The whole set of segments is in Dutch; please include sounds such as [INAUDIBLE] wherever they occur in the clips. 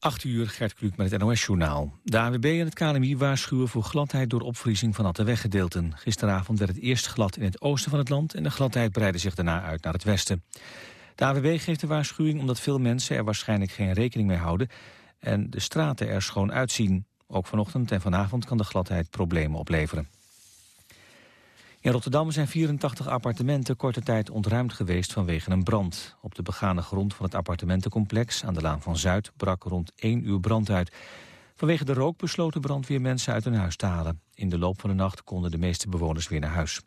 8 uur, Gert Kluk met het NOS-journaal. De AWB en het KNMI waarschuwen voor gladheid door opvriezing van natte weggedeelten. Gisteravond werd het eerst glad in het oosten van het land... en de gladheid breidde zich daarna uit naar het westen. De AWB geeft de waarschuwing omdat veel mensen er waarschijnlijk geen rekening mee houden... en de straten er schoon uitzien. Ook vanochtend en vanavond kan de gladheid problemen opleveren. In Rotterdam zijn 84 appartementen korte tijd ontruimd geweest vanwege een brand. Op de begane grond van het appartementencomplex aan de Laan van Zuid brak rond 1 uur brand uit. Vanwege de rook besloten brandweer mensen uit hun huis te halen. In de loop van de nacht konden de meeste bewoners weer naar huis.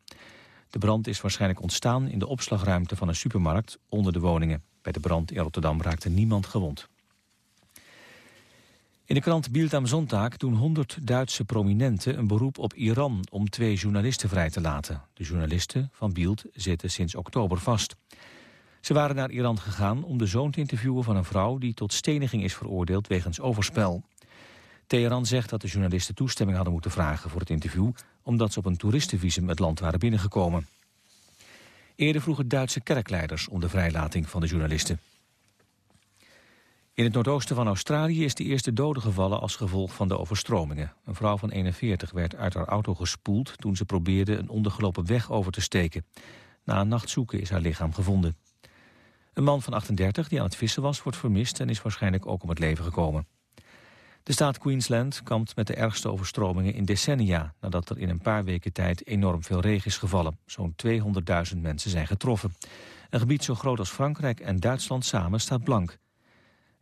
De brand is waarschijnlijk ontstaan in de opslagruimte van een supermarkt onder de woningen. Bij de brand in Rotterdam raakte niemand gewond. In de krant Bild am Sonntag doen 100 Duitse prominenten een beroep op Iran om twee journalisten vrij te laten. De journalisten van Bild zitten sinds oktober vast. Ze waren naar Iran gegaan om de zoon te interviewen van een vrouw die tot steniging is veroordeeld wegens overspel. Teheran zegt dat de journalisten toestemming hadden moeten vragen voor het interview, omdat ze op een toeristenvisum het land waren binnengekomen. Eerder vroegen Duitse kerkleiders om de vrijlating van de journalisten. In het noordoosten van Australië is de eerste dode gevallen als gevolg van de overstromingen. Een vrouw van 41 werd uit haar auto gespoeld toen ze probeerde een ondergelopen weg over te steken. Na een nacht zoeken is haar lichaam gevonden. Een man van 38 die aan het vissen was wordt vermist en is waarschijnlijk ook om het leven gekomen. De staat Queensland kampt met de ergste overstromingen in decennia... nadat er in een paar weken tijd enorm veel regen is gevallen. Zo'n 200.000 mensen zijn getroffen. Een gebied zo groot als Frankrijk en Duitsland samen staat blank.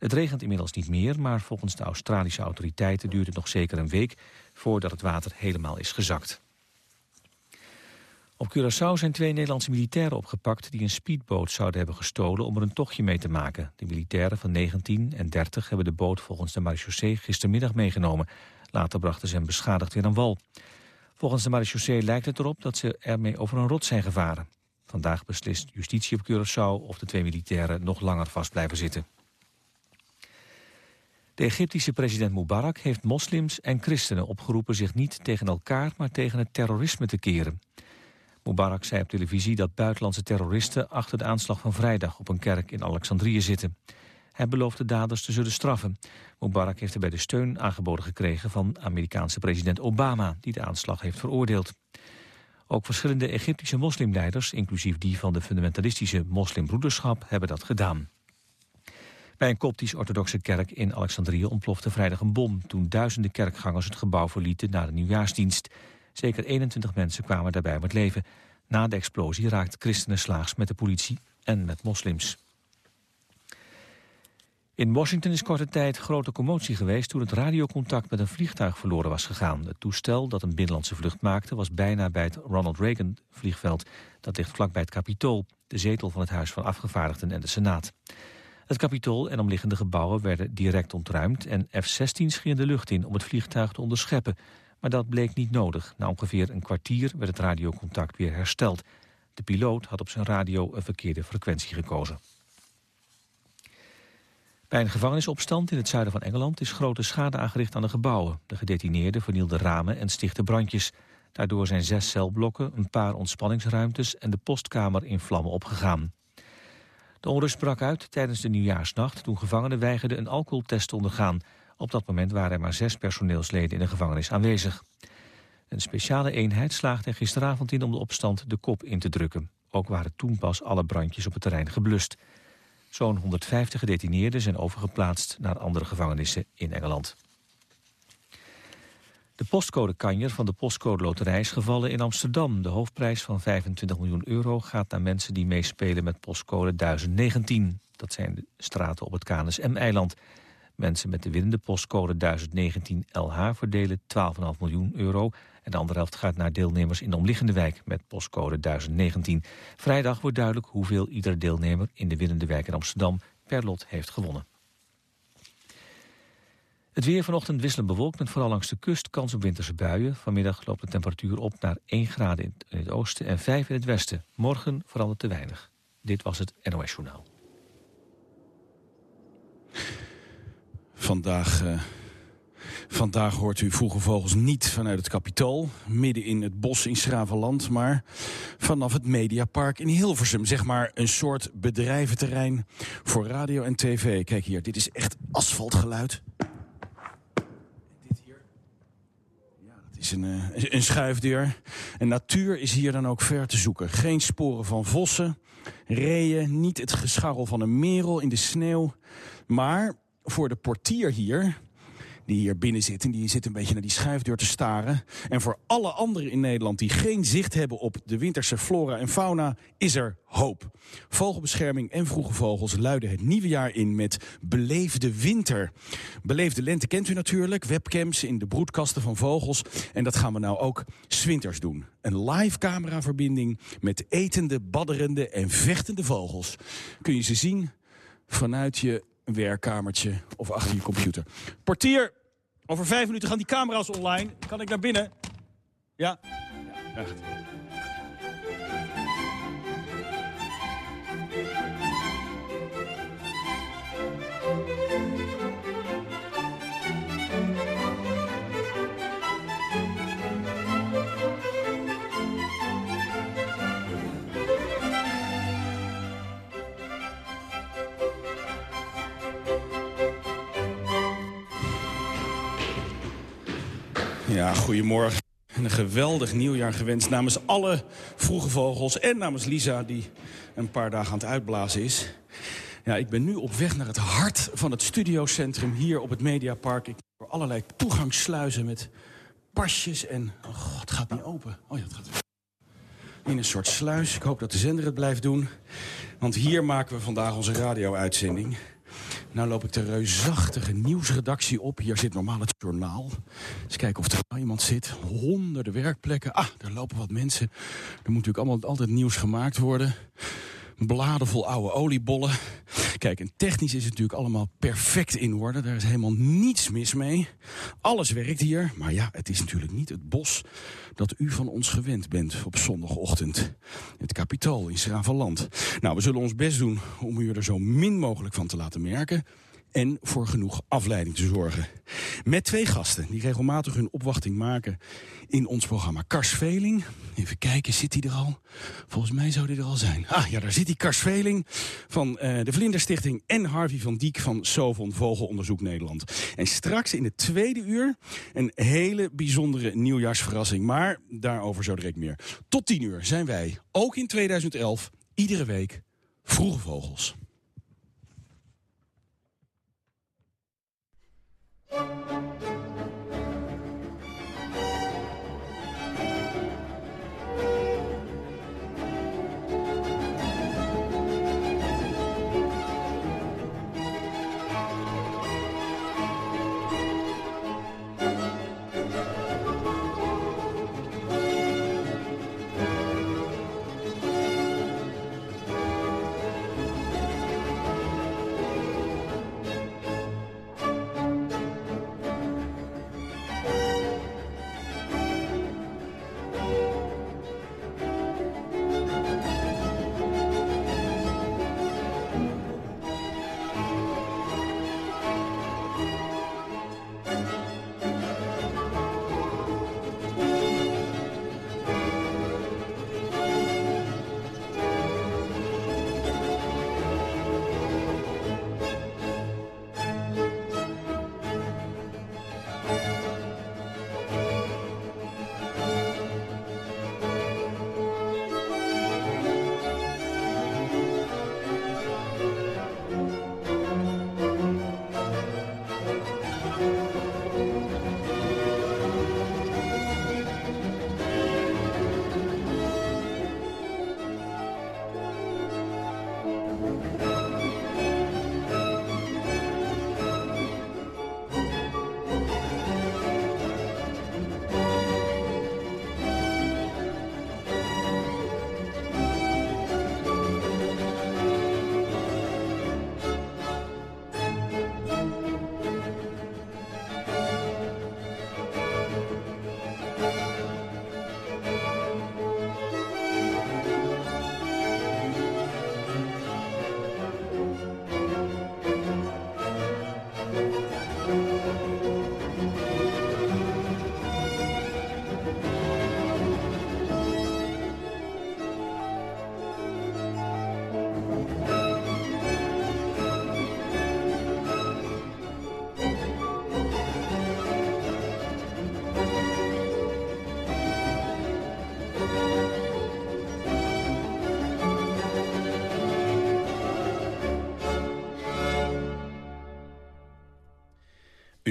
Het regent inmiddels niet meer, maar volgens de Australische autoriteiten duurt het nog zeker een week voordat het water helemaal is gezakt. Op Curaçao zijn twee Nederlandse militairen opgepakt die een speedboot zouden hebben gestolen om er een tochtje mee te maken. De militairen van 19 en 30 hebben de boot volgens de marechaussee gistermiddag meegenomen. Later brachten ze hem beschadigd weer aan wal. Volgens de marechaussee lijkt het erop dat ze ermee over een rot zijn gevaren. Vandaag beslist justitie op Curaçao of de twee militairen nog langer vast blijven zitten. De Egyptische president Mubarak heeft moslims en christenen opgeroepen zich niet tegen elkaar, maar tegen het terrorisme te keren. Mubarak zei op televisie dat buitenlandse terroristen achter de aanslag van vrijdag op een kerk in Alexandrië zitten. Hij belooft de daders te zullen straffen. Mubarak heeft erbij de steun aangeboden gekregen van Amerikaanse president Obama, die de aanslag heeft veroordeeld. Ook verschillende Egyptische moslimleiders, inclusief die van de fundamentalistische moslimbroederschap, hebben dat gedaan. Bij een koptisch-orthodoxe kerk in Alexandrië ontplofte vrijdag een bom... toen duizenden kerkgangers het gebouw verlieten na de nieuwjaarsdienst. Zeker 21 mensen kwamen daarbij om het leven. Na de explosie raakt christenen slaags met de politie en met moslims. In Washington is korte tijd grote commotie geweest... toen het radiocontact met een vliegtuig verloren was gegaan. Het toestel dat een binnenlandse vlucht maakte... was bijna bij het Ronald Reagan vliegveld. Dat ligt vlakbij het Capitool, de zetel van het Huis van Afgevaardigden en de Senaat. Het kapitool en omliggende gebouwen werden direct ontruimd... en F-16 ging de lucht in om het vliegtuig te onderscheppen. Maar dat bleek niet nodig. Na ongeveer een kwartier werd het radiocontact weer hersteld. De piloot had op zijn radio een verkeerde frequentie gekozen. Bij een gevangenisopstand in het zuiden van Engeland... is grote schade aangericht aan de gebouwen. De gedetineerden vernielden ramen en stichten brandjes. Daardoor zijn zes celblokken, een paar ontspanningsruimtes... en de postkamer in vlammen opgegaan. De onrust brak uit tijdens de nieuwjaarsnacht toen gevangenen weigerden een alcoholtest te ondergaan. Op dat moment waren er maar zes personeelsleden in de gevangenis aanwezig. Een speciale eenheid slaagde er gisteravond in om de opstand de kop in te drukken. Ook waren toen pas alle brandjes op het terrein geblust. Zo'n 150 gedetineerden zijn overgeplaatst naar andere gevangenissen in Engeland. De postcode kanjer van de postcode loterij is gevallen in Amsterdam. De hoofdprijs van 25 miljoen euro gaat naar mensen die meespelen met postcode 1019. Dat zijn de straten op het KNSM-eiland. Mensen met de winnende postcode 1019 LH verdelen 12,5 miljoen euro. En de andere helft gaat naar deelnemers in de omliggende wijk met postcode 1019. Vrijdag wordt duidelijk hoeveel ieder deelnemer in de winnende wijk in Amsterdam per lot heeft gewonnen. Het weer vanochtend wisselend bewolkt met vooral langs de kust kans op winterse buien. Vanmiddag loopt de temperatuur op naar 1 graden in het oosten en 5 in het westen. Morgen verandert te weinig. Dit was het NOS Journaal. Vandaag uh, Vandaag hoort u Vroege Vogels niet vanuit het Capitool, midden in het bos in Schravenland, maar vanaf het Mediapark in Hilversum. Zeg maar een soort bedrijventerrein voor radio en tv. Kijk hier, dit is echt asfaltgeluid. Dit hier. Ja, dat is een, uh, een schuifdeur. En natuur is hier dan ook ver te zoeken. Geen sporen van vossen, reeën, niet het gescharrel van een merel in de sneeuw. Maar voor de portier hier die hier binnen zit. En die zit een beetje naar die schuifdeur te staren. En voor alle anderen in Nederland die geen zicht hebben op de winterse flora en fauna, is er hoop. Vogelbescherming en vroege vogels luiden het nieuwe jaar in met beleefde winter. Beleefde lente kent u natuurlijk, webcams in de broedkasten van vogels. En dat gaan we nou ook swinters doen. Een live cameraverbinding met etende, badderende en vechtende vogels. Kun je ze zien vanuit je werkkamertje of achter je computer. Portier, over vijf minuten gaan die camera's online. Kan ik naar binnen? Ja? Ja. Ja, goedemorgen. En een geweldig nieuwjaar gewenst namens alle vroege vogels... en namens Lisa, die een paar dagen aan het uitblazen is. Ja, ik ben nu op weg naar het hart van het studiocentrum hier op het Mediapark. Ik door allerlei toegangssluizen met pasjes en... Oh, god, het gaat niet open. Oh ja, het gaat in een soort sluis. Ik hoop dat de zender het blijft doen. Want hier maken we vandaag onze radio-uitzending. Nou loop ik de reusachtige nieuwsredactie op. Hier zit normaal het journaal. Eens kijken of er nou iemand zit. Honderden werkplekken. Ah, daar lopen wat mensen. Er moet natuurlijk allemaal altijd nieuws gemaakt worden. Bladen vol oude oliebollen. Kijk, en technisch is het natuurlijk allemaal perfect in orde. Daar is helemaal niets mis mee. Alles werkt hier. Maar ja, het is natuurlijk niet het bos dat u van ons gewend bent op zondagochtend. Het kapitool in Schravenland. Nou, we zullen ons best doen om u er zo min mogelijk van te laten merken en voor genoeg afleiding te zorgen. Met twee gasten die regelmatig hun opwachting maken in ons programma. Kars Veling, even kijken, zit hij er al? Volgens mij zou hij er al zijn. Ah ja, daar zit hij, Kars Veling van uh, de Vlinderstichting... en Harvey van Diek van Sovon Vogelonderzoek Nederland. En straks in het tweede uur een hele bijzondere nieuwjaarsverrassing. Maar daarover zo direct meer. Tot tien uur zijn wij, ook in 2011, iedere week Vroege Vogels. Música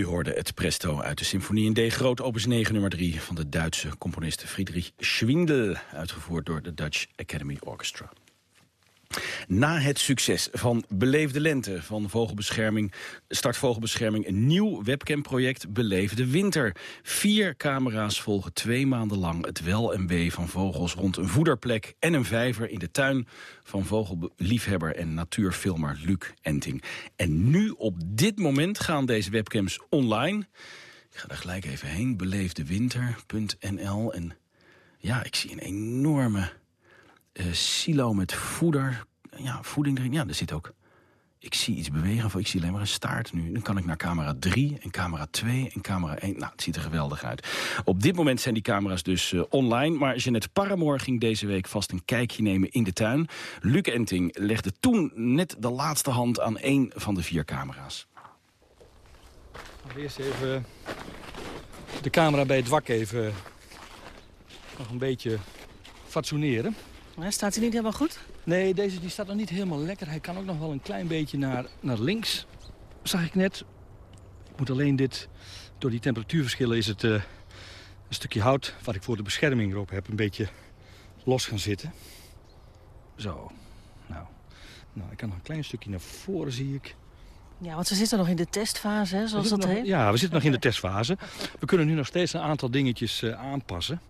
U hoorde het presto uit de symfonie in D groot opus 9 nummer 3 van de Duitse componist Friedrich Schwindel, uitgevoerd door de Dutch Academy Orchestra. Na het succes van Beleefde Lente van Vogelbescherming... start Vogelbescherming een nieuw webcamproject Beleefde Winter. Vier camera's volgen twee maanden lang het wel en wee van vogels... rond een voederplek en een vijver in de tuin... van vogelliefhebber en natuurfilmer Luc Enting. En nu, op dit moment, gaan deze webcams online. Ik ga er gelijk even heen, beleefdewinter.nl. En ja, ik zie een enorme uh, silo met voeder. Ja, voeding erin. Ja, er zit ook... Ik zie iets bewegen, ik zie alleen maar een staart nu. Dan kan ik naar camera 3 en camera 2 en camera 1. Nou, het ziet er geweldig uit. Op dit moment zijn die camera's dus uh, online. Maar Jeanette Paramoor ging deze week vast een kijkje nemen in de tuin. Luc Enting legde toen net de laatste hand aan één van de vier camera's. Eerst even de camera bij het wak even nog een beetje fatsoeneren. Staat hij niet helemaal goed? Nee, deze die staat nog niet helemaal lekker. Hij kan ook nog wel een klein beetje naar, naar links, zag ik net. Ik moet alleen dit... Door die temperatuurverschillen is het uh, een stukje hout... wat ik voor de bescherming erop heb, een beetje los gaan zitten. Zo. Nou, nou ik kan nog een klein stukje naar voren, zie ik. Ja, want we zitten nog in de testfase, hè, zoals dat heet. Ja, we zitten nog in de [LAUGHS] testfase. We kunnen nu nog steeds een aantal dingetjes uh, aanpassen.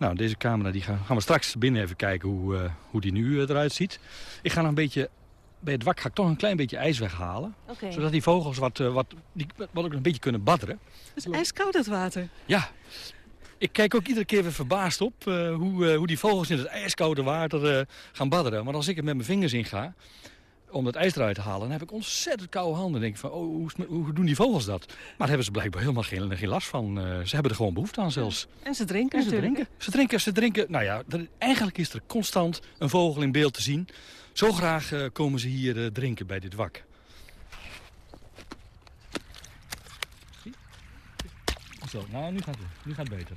Nou, deze camera die gaan, gaan we straks binnen even kijken hoe, uh, hoe die nu uh, eruit ziet. Ik ga nog een beetje... Bij het wak ga ik toch een klein beetje ijs weghalen. Okay. Zodat die vogels wat, uh, wat, die, wat ook een beetje kunnen badderen. Het is ijskoud, het water. Ja. Ik kijk ook iedere keer weer verbaasd op hoe, hoe die vogels in het ijskoude water gaan badderen. Maar als ik er met mijn vingers in ga, om dat ijs eruit te halen. Dan heb ik ontzettend koude handen. Dan denk ik van, oh, hoe, hoe, doen die vogels dat? Maar daar hebben ze blijkbaar helemaal geen, geen last van. Uh, ze hebben er gewoon behoefte aan zelfs. En ze drinken en ze drinken. Ze drinken, ze drinken. Nou ja, er, eigenlijk is er constant een vogel in beeld te zien. Zo graag uh, komen ze hier uh, drinken bij dit wak. Zo, nou, nu gaat het, nu gaat het beter.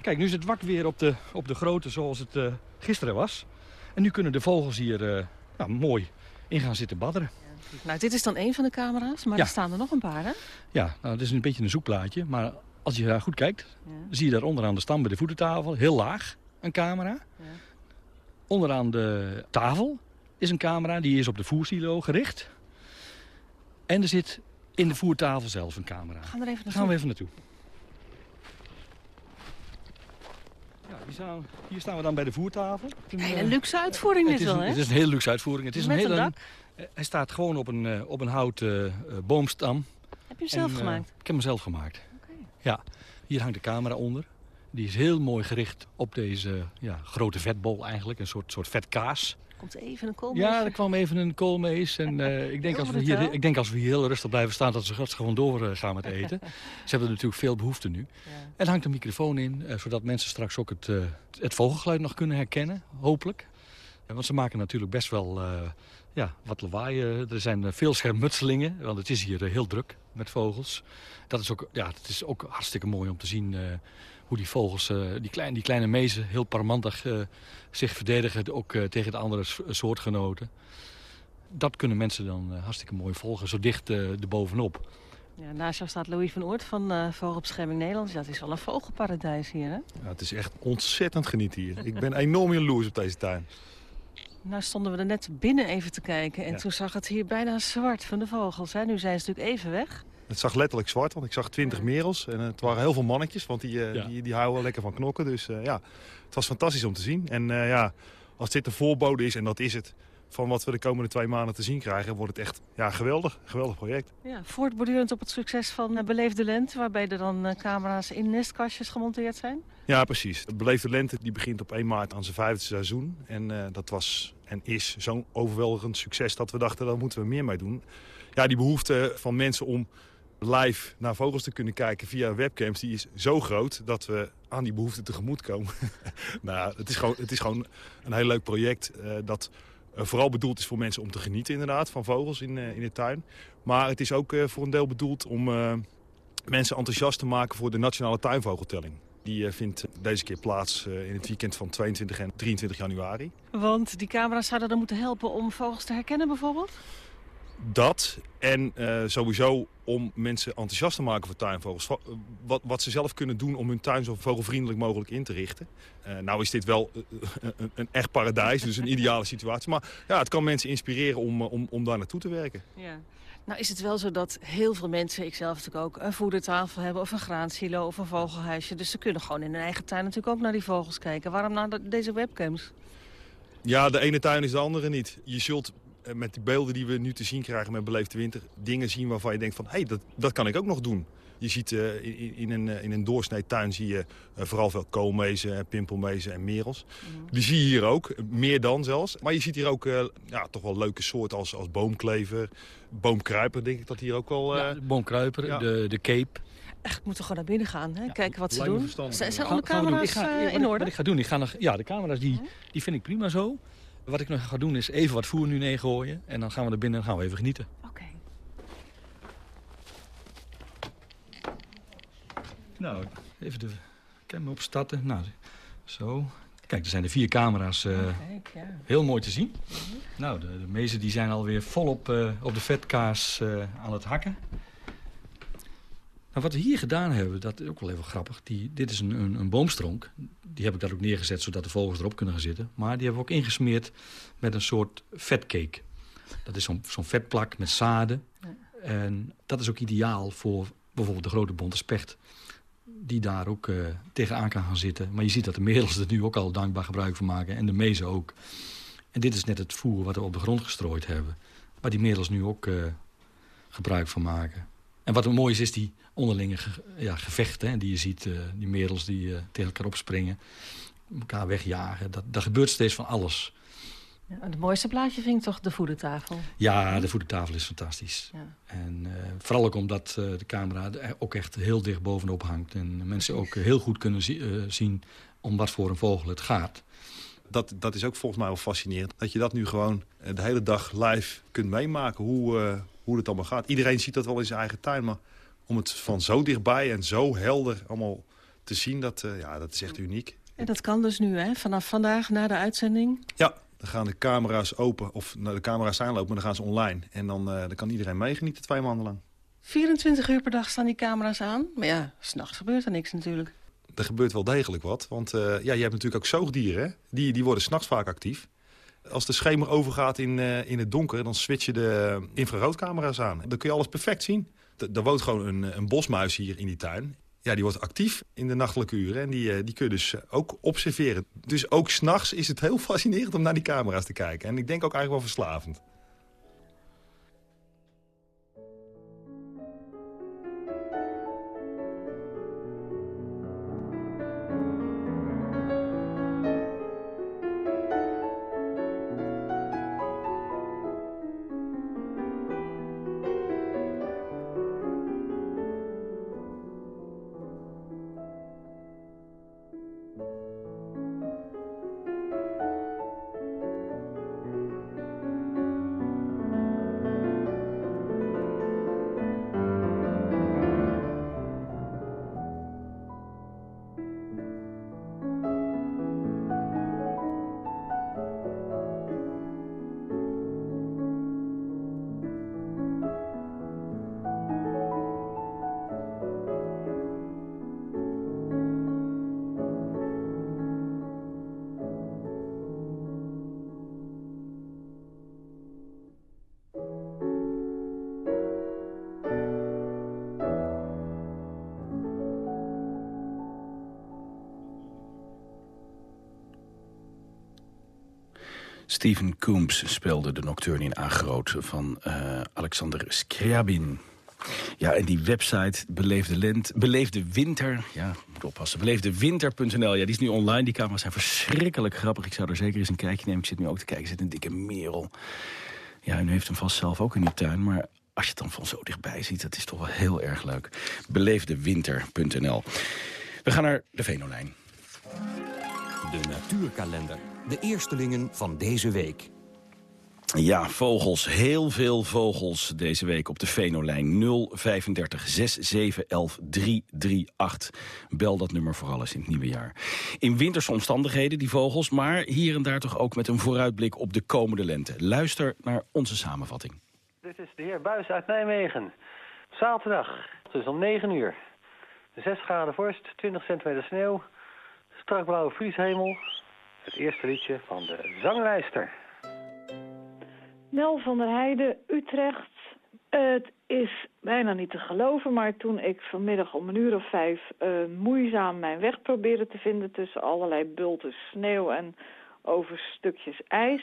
Kijk, nu is het wak weer op de, op de grootte zoals het gisteren was. En nu kunnen de vogels hier nou, mooi in gaan zitten badderen. Ja. Nou, dit is dan één van de camera's, maar ja. er staan er nog een paar, hè? Ja, nou, dat is een beetje een zoekplaatje. Maar als je daar goed kijkt, ja. zie je daar onderaan de stam bij de voetentafel, heel laag, een camera. Onderaan de tafel is een camera, die is op de voersilo gericht. En er zit in de voertafel zelf een camera. Gaan, we er even naartoe. Gaan we even naartoe. Hier, staan, hier staan we dan bij de voertafel. Een hele luxe uitvoering dit wel, hè? Het is een hele luxe uitvoering. Het is Met een hele, een dak? hij staat gewoon op een, uh, op een houten uh, boomstam. Heb je hem zelf en, gemaakt? Uh, ik heb hem zelf gemaakt. Okay. Ja, hier hangt de camera onder. Die is heel mooi gericht op deze ja, grote vetbol eigenlijk. Een soort, soort vetkaas. Komt even een koolmees? Ja, er kwam even een koolmees. En uh, ik, denk als we hier, ik denk als we hier heel rustig blijven staan... dat ze gewoon door gaan met eten. [LAUGHS] ze hebben natuurlijk veel behoefte nu. Ja. En er hangt een microfoon in... Uh, zodat mensen straks ook het, uh, het vogelgeluid nog kunnen herkennen. Hopelijk. Ja, want ze maken natuurlijk best wel ja, wat lawaai. er zijn veel schermutselingen. Want het is hier heel druk met vogels. Dat is ook, ja, het is ook hartstikke mooi om te zien hoe die vogels, uh, die, klein, die kleine mezen, heel parmantig uh, zich verdedigen, ook uh, tegen de andere soortgenoten. Dat kunnen mensen dan hartstikke mooi volgen, zo dicht erbovenop. Ja, naast jou staat Louis van Oort van Vogelbescherming Nederland. Dat is wel een vogelparadijs hier, hè? Ja, het is echt ontzettend genieten hier. Ik ben enorm jaloers op deze tuin. Nou stonden we er net binnen even te kijken en ja. toen zag het hier bijna zwart van de vogels. Hè? Nu zijn ze natuurlijk even weg. Het zag letterlijk zwart, want ik zag twintig merels. En het waren heel veel mannetjes, want die, uh, ja. die, die houden lekker van knokken. Dus uh, ja, het was fantastisch om te zien. En uh, ja, als dit de voorbode is, en dat is het... van wat we de komende twee maanden te zien krijgen... wordt het echt ja, geweldig. Geweldig project. Ja, voortbordurend op het succes van Beleefde Lente... waarbij er dan camera's in nestkastjes gemonteerd zijn? Ja, precies. Beleefde Lente die begint op 1 maart aan zijn vijfde seizoen. En dat was en is zo'n overweldigend succes... dat we dachten, daar moeten we meer mee doen. Ja, die behoefte van mensen om live naar vogels te kunnen kijken via webcams... die is zo groot dat we aan die behoefte tegemoet komen. [LAUGHS] nou, het is, gewoon, het is gewoon een heel leuk project uh, dat uh, vooral bedoeld is voor mensen om te genieten inderdaad van vogels in, uh, in de tuin. Maar het is ook voor een deel bedoeld om mensen enthousiast te maken voor de Nationale Tuinvogeltelling. Die vindt deze keer plaats in het weekend van 22 en 23 januari. Want die camera's zouden dan moeten helpen om vogels te herkennen bijvoorbeeld? Dat en uh, sowieso om mensen enthousiast te maken voor tuinvogels. Wat, wat ze zelf kunnen doen om hun tuin zo vogelvriendelijk mogelijk in te richten. Uh, nou is dit wel een, een, echt paradijs, dus een ideale situatie. Maar ja, het kan mensen inspireren om, om, om daar naartoe te werken. Ja. Nou is het wel zo dat heel veel mensen, ik zelf natuurlijk ook, een voedertafel hebben... of een graansilo of een vogelhuisje. Dus ze kunnen gewoon in hun eigen tuin natuurlijk ook naar die vogels kijken. Waarom naar deze webcams? Ja, de ene tuin is de andere niet. Je zult eh, met die beelden die we nu te zien krijgen met Beleefde Winter... dingen zien waarvan je denkt van, hé, hey, dat, dat kan ik ook nog doen. Je ziet uh, in, in, een, in een doorsnee tuin zie je uh, vooral veel koolmezen, pimpelmezen en merels. Mm. Die zie je hier ook, meer dan zelfs. Maar je ziet hier ook uh, ja, toch wel leuke soorten als, als boomklever, boomkruiper denk ik dat hier ook wel... Ja, de boomkruiper, ja. de, de cape. Echt, ik moet toch gewoon naar binnen gaan, hè? Ja, kijken wat ze doen. Zijn, zijn alle camera's ga, in orde? Wat ik ga doen, ik ga nog, ja, de camera's die, die vind ik prima zo. Wat ik nog ga doen is even wat voer nu neergooien. En dan gaan we er binnen en gaan we even genieten. Oké. Nou, even de cam opstarten. Nou, zo. Kijk, er zijn de vier camera's uh, Kijk, ja. heel mooi te zien. Nou, de, de meesten die zijn alweer volop uh, op de vetkaas uh, aan het hakken. Nou, wat we hier gedaan hebben, dat is ook wel even grappig. Die, dit is een, een, een, boomstronk. Die heb ik daar ook neergezet, zodat de vogels erop kunnen gaan zitten. Maar die hebben we ook ingesmeerd met een soort vetcake. Dat is zo'n zo'n vetplak met zaden. Ja. En dat is ook ideaal voor bijvoorbeeld de grote bonte specht. Die daar ook uh, tegenaan kan gaan zitten. Maar je ziet dat de merels er nu ook al dankbaar gebruik van maken. En de mezen ook. En dit is net het voer wat we op de grond gestrooid hebben. Waar die merels nu ook uh, gebruik van maken. En wat mooi is, is die onderlinge ge ja, gevechten. Hè, die je ziet, uh, die merels die uh, tegen elkaar opspringen. Elkaar wegjagen. Dat, dat gebeurt steeds van alles. Ja, het mooiste plaatje vind ik toch de voedertafel? Ja, de voedertafel is fantastisch. Ja. En uh, vooral ook omdat de camera er ook echt heel dicht bovenop hangt. En mensen ook heel goed kunnen zi zien om wat voor een vogel het gaat. Dat, dat is ook volgens mij wel fascinerend. Dat je dat nu gewoon de hele dag live kunt meemaken. Hoe, hoe het allemaal gaat. Iedereen ziet dat wel in zijn eigen tuin. Maar om het van zo dichtbij en zo helder allemaal te zien, dat, uh, ja, dat is echt uniek. En dat kan dus nu, hè? Vanaf vandaag na de uitzending? Ja, dan gaan de camera's open. Of nou, de camera's zijn lopen, maar dan gaan ze online. En dan, uh, dan kan iedereen meegenieten twee maanden lang. 24 uur per dag staan die camera's aan. Maar ja, s'nachts gebeurt er niks natuurlijk. Er gebeurt wel degelijk wat. Want uh, ja, je hebt natuurlijk ook zoogdieren. Hè? Die, die worden s'nachts vaak actief. Als de schemer overgaat in, uh, in het donker, dan switch je de infraroodcamera's aan. Dan kun je alles perfect zien. Er woont gewoon een, een bosmuis hier in die tuin. Ja, die wordt actief in de nachtelijke uren en die, die kun je dus ook observeren. Dus ook s'nachts is het heel [LAUGHS] fascinerend om naar die camera's te kijken. En ik denk ook eigenlijk wel verslavend. Steven Coombs speelde de nocturne in Agroot van uh, Alexander Scriabin. Ja, en die website Beleefde, Lent, Beleefde Winter... Ja, moet oppassen. Beleefdewinter.nl. Ja, die is nu online. Die camera's zijn verschrikkelijk grappig. Ik zou er zeker eens een kijkje nemen. Ik zit nu ook te kijken. Er zit een dikke merel. Ja, en heeft hem vast zelf ook in die tuin. Maar als je het dan van zo dichtbij ziet, dat is toch wel heel erg leuk. Beleefdewinter.nl. We gaan naar de Venolijn. De natuurkalender. De eerstelingen van deze week. Ja, vogels. Heel veel vogels deze week op de Venolijn 035 6711 338. Bel dat nummer vooral eens in het nieuwe jaar. In winterse omstandigheden, die vogels, maar hier en daar toch ook met een vooruitblik op de komende lente. Luister naar onze samenvatting. Dit is de heer Buis uit Nijmegen. Zaterdag, dus om 9 uur. 6 graden vorst, 20 centimeter sneeuw, strak blauwe vrieshemel. Het eerste liedje van de zanglijster. Nel van der Heijden, Utrecht. Het is bijna niet te geloven, maar toen ik vanmiddag om een uur of vijf uh, moeizaam mijn weg probeerde te vinden tussen allerlei bulten sneeuw en over stukjes ijs,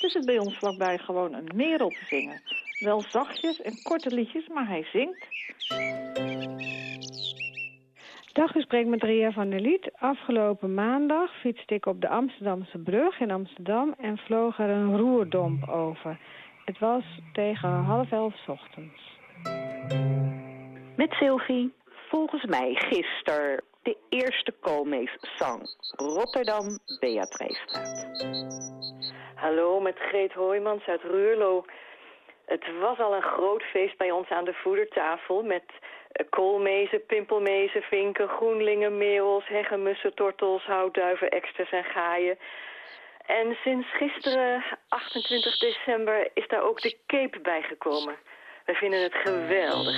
is het bij ons vlakbij gewoon een merel te zingen. Wel zachtjes en korte liedjes, maar hij zingt. Dag, u spreekt met Ria van der Liet. Afgelopen maandag fietste ik op de Amsterdamse brug in Amsterdam en vloog er een roerdomp over. Het was tegen half elf ochtends. Met Sylvie. Volgens mij gisteren de eerste Koolmees-zang. Rotterdam, Beatricestraat. Hallo, met Greet Hoijmans uit Ruurlo. Het was al een groot feest bij ons aan de voedertafel... met koolmezen, pimpelmezen, vinken, groenlingen, merels, heggenmussen, tortels, houtduiven, eksters en gaaien... En sinds gisteren, 28 december, is daar ook de cape bijgekomen. We vinden het geweldig.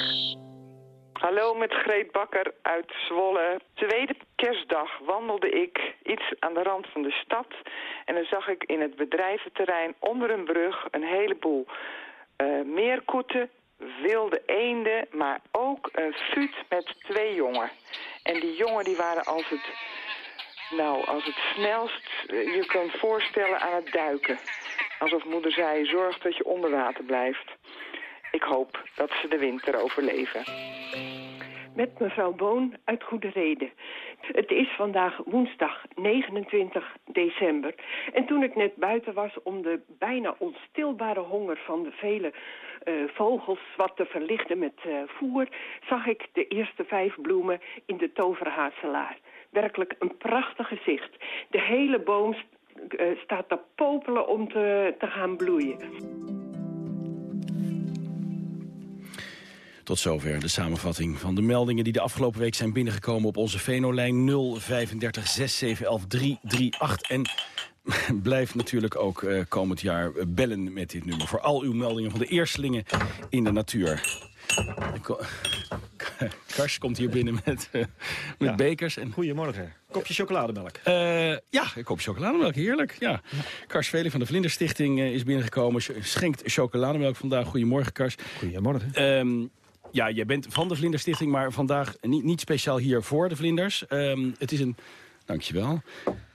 Hallo, met Greet Bakker uit Zwolle. Tweede kerstdag wandelde ik iets aan de rand van de stad. En dan zag ik in het bedrijventerrein onder een brug een heleboel uh, meerkoeten, wilde eenden, maar ook een fuut met twee jongen. En die jongen die waren als het, nou, als het snelst uh, je kan voorstellen aan het duiken. Alsof moeder zei, zorg dat je onder water blijft. Ik hoop dat ze de winter overleven. Met mevrouw Boon uit Goede Reden. Het is vandaag woensdag 29 december. En toen ik net buiten was om de bijna onstilbare honger van de vele uh, vogels wat te verlichten met uh, voer... zag ik de eerste vijf bloemen in de toverhazelaar. Werkelijk een prachtig gezicht. De hele boom uh, staat te popelen om te, te gaan bloeien. Tot zover de samenvatting van de meldingen die de afgelopen week zijn binnengekomen op onze Venolijn 035 6711 338. En [LAUGHS] blijf natuurlijk ook uh, komend jaar bellen met dit nummer. Voor al uw meldingen van de eerstelingen in de natuur. [LAUGHS] Kars komt hier binnen met, uh, met ja. bekers. En... Goedemorgen. Kopje chocolademelk. Uh, ja, een kopje chocolademelk. Heerlijk. Ja. ja. Kars Veling van de Vlinderstichting is binnengekomen. Schenkt chocolademelk vandaag. Goedemorgen, Kars. Goedemorgen. Um, ja, jij bent van de Vlinderstichting, maar vandaag niet, niet speciaal hier voor de vlinders. Um, het is een, dankjewel.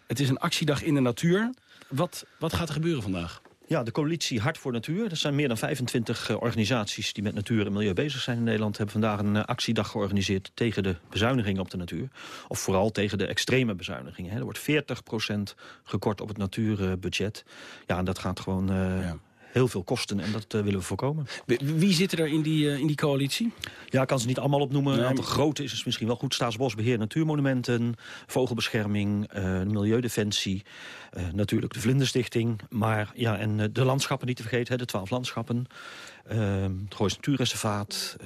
Het is een actiedag in de natuur. Wat, wat gaat er gebeuren vandaag? Ja, de coalitie Hart voor Natuur. Er zijn meer dan 25 uh, organisaties die met natuur en milieu bezig zijn in Nederland. Hebben vandaag een uh, actiedag georganiseerd tegen de bezuinigingen op de natuur. Of vooral tegen de extreme bezuinigingen. Hè. Er wordt 40% gekort op het natuurbudget. ja, en dat gaat gewoon... Ja heel veel kosten en dat uh, willen we voorkomen. Wie zitten er in die, uh, in die coalitie? Ja, ik kan ze niet allemaal opnoemen. Nee, een aantal grote is het misschien wel goed. Staatsbosbeheer, natuurmonumenten, vogelbescherming, uh, milieudefensie, natuurlijk de Vlinderstichting. Maar ja, en de landschappen niet te vergeten, hè, de twaalf landschappen. het Goois Natuurreservaat,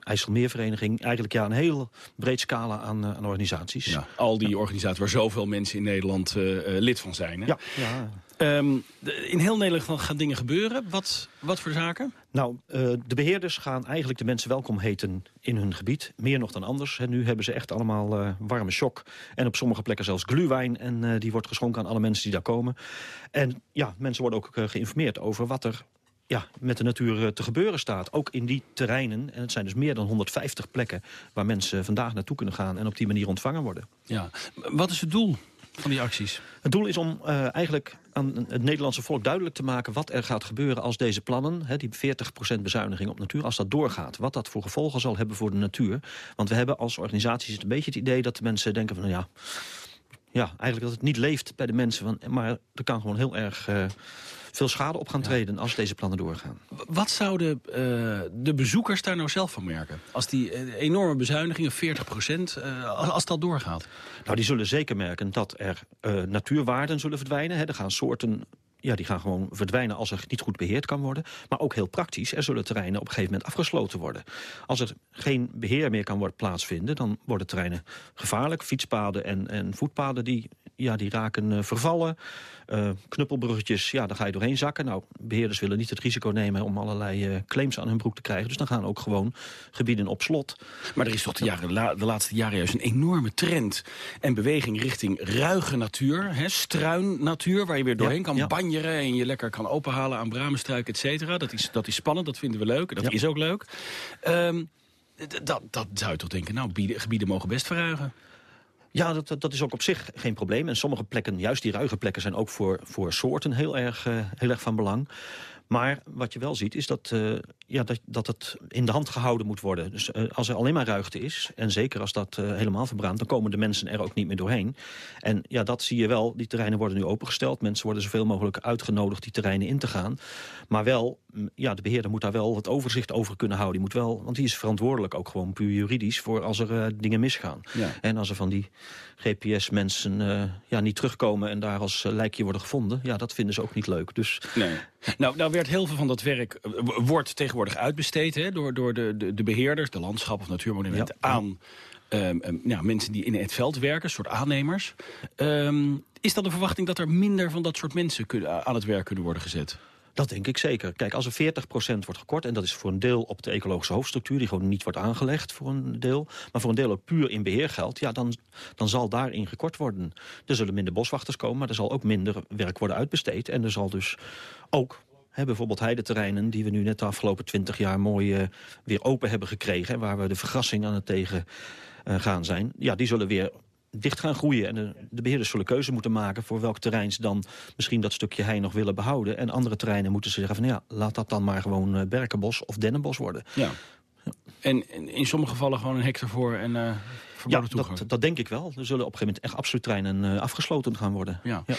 IJsselmeervereniging. Eigenlijk ja, een heel breed scala aan, aan organisaties. Ja, al die organisaties waar zoveel mensen in Nederland lid van zijn. Hè? Ja, ja. Um, de, in heel Nederland gaan dingen gebeuren. Wat, wat voor zaken? Nou, uh, de beheerders gaan eigenlijk de mensen welkom heten in hun gebied. Meer nog dan anders. En nu hebben ze echt allemaal uh, warme shock. En op sommige plekken zelfs gluwijn. En uh, die wordt geschonken aan alle mensen die daar komen. En ja, mensen worden ook geïnformeerd over wat er ja, met de natuur te gebeuren staat. Ook in die terreinen. En het zijn dus meer dan 150 plekken waar mensen vandaag naartoe kunnen gaan... en op die manier ontvangen worden. Ja. Wat is het doel van die acties? Het doel is om uh, eigenlijk aan het Nederlandse volk duidelijk te maken... wat er gaat gebeuren als deze plannen, die 40% bezuiniging op natuur... als dat doorgaat, wat dat voor gevolgen zal hebben voor de natuur. Want we hebben als organisaties een beetje het idee dat de mensen denken van... ja, ja eigenlijk dat het niet leeft bij de mensen. Maar er kan gewoon heel erg... Uh, veel schade op gaan treden als deze plannen doorgaan. Wat zouden uh, de bezoekers daar nou zelf van merken? Als die uh, enorme bezuinigingen, 40 procent, uh, als, als, dat doorgaat? Nou, die zullen zeker merken dat er natuurwaarden zullen verdwijnen. Hè. Er gaan soorten ja, die gaan gewoon verdwijnen als er niet goed beheerd kan worden. Maar ook heel praktisch, er zullen terreinen op een gegeven moment afgesloten worden. Als er geen beheer meer kan worden plaatsvinden... dan worden terreinen gevaarlijk. Fietspaden en, en voetpaden die ja, die raken uh, vervallen. Uh, knuppelbruggetjes, ja, daar ga je doorheen zakken. Nou, beheerders willen niet het risico nemen om allerlei uh, claims aan hun broek te krijgen. Dus dan gaan ook gewoon gebieden op slot. Maar er is toch de, jaren, la, de laatste jaren juist een enorme trend en beweging richting ruige natuur. Hè, struin natuur, waar je weer doorheen ja, kan ja. banjeren en je lekker kan openhalen aan bramenstruik, et cetera. Dat is, dat is spannend, dat vinden we leuk. Dat ja. is ook leuk. Um, dat, dat zou je toch denken, nou, bieden, gebieden mogen best verruigen. Ja, dat, dat is ook op zich geen probleem. En sommige plekken, juist die ruige plekken, zijn ook voor, voor soorten heel erg, uh, heel erg van belang. Maar wat je wel ziet is dat, uh, ja, dat, dat het in de hand gehouden moet worden. Dus uh, als er alleen maar ruigte is, en zeker als dat helemaal verbraamt... dan komen de mensen er ook niet meer doorheen. En ja, dat zie je wel. Die terreinen worden nu opengesteld. Mensen worden zoveel mogelijk uitgenodigd die terreinen in te gaan. Maar wel, ja, de beheerder moet daar wel het overzicht over kunnen houden. Die moet wel, want die is verantwoordelijk ook gewoon puur juridisch... voor als er dingen misgaan. Ja. En als er van die GPS-mensen ja, niet terugkomen... en daar als lijkje worden gevonden, ja, dat vinden ze ook niet leuk. Dus... Nee. Nou, nou werd heel veel van dat werk wordt tegenwoordig uitbesteed hè, door, door de, de, de beheerders, de landschap of natuurmonumenten, ja. aan um, um, ja, mensen die in het veld werken, soort aannemers. Um, is dat de verwachting dat er minder van dat soort mensen kunnen, aan het werk kunnen worden gezet? Dat denk ik zeker. Kijk, als er 40% wordt gekort... en dat is voor een deel op de ecologische hoofdstructuur... die gewoon niet wordt aangelegd voor een deel... maar voor een deel ook puur in beheergeld... ja, dan, dan zal daarin gekort worden. Er zullen minder boswachters komen... maar er zal ook minder werk worden uitbesteed. En er zal dus ook bijvoorbeeld heideterreinen die we nu net de afgelopen twintig jaar mooi uh, weer open hebben gekregen. Waar we de vergassing aan het tegen uh, gaan zijn. Ja, die zullen weer dicht gaan groeien. En de, de beheerders zullen keuze moeten maken voor welk terrein ze dan misschien dat stukje hei nog willen behouden. En andere terreinen moeten ze zeggen van ja, laat dat dan maar gewoon uh, berkenbos of dennenbos worden. Ja. En in sommige gevallen gewoon een hek ervoor en uh, ja, dat, dat, denk ik wel. Er zullen op een gegeven moment echt absoluut treinen uh, afgesloten gaan worden. Ja. ja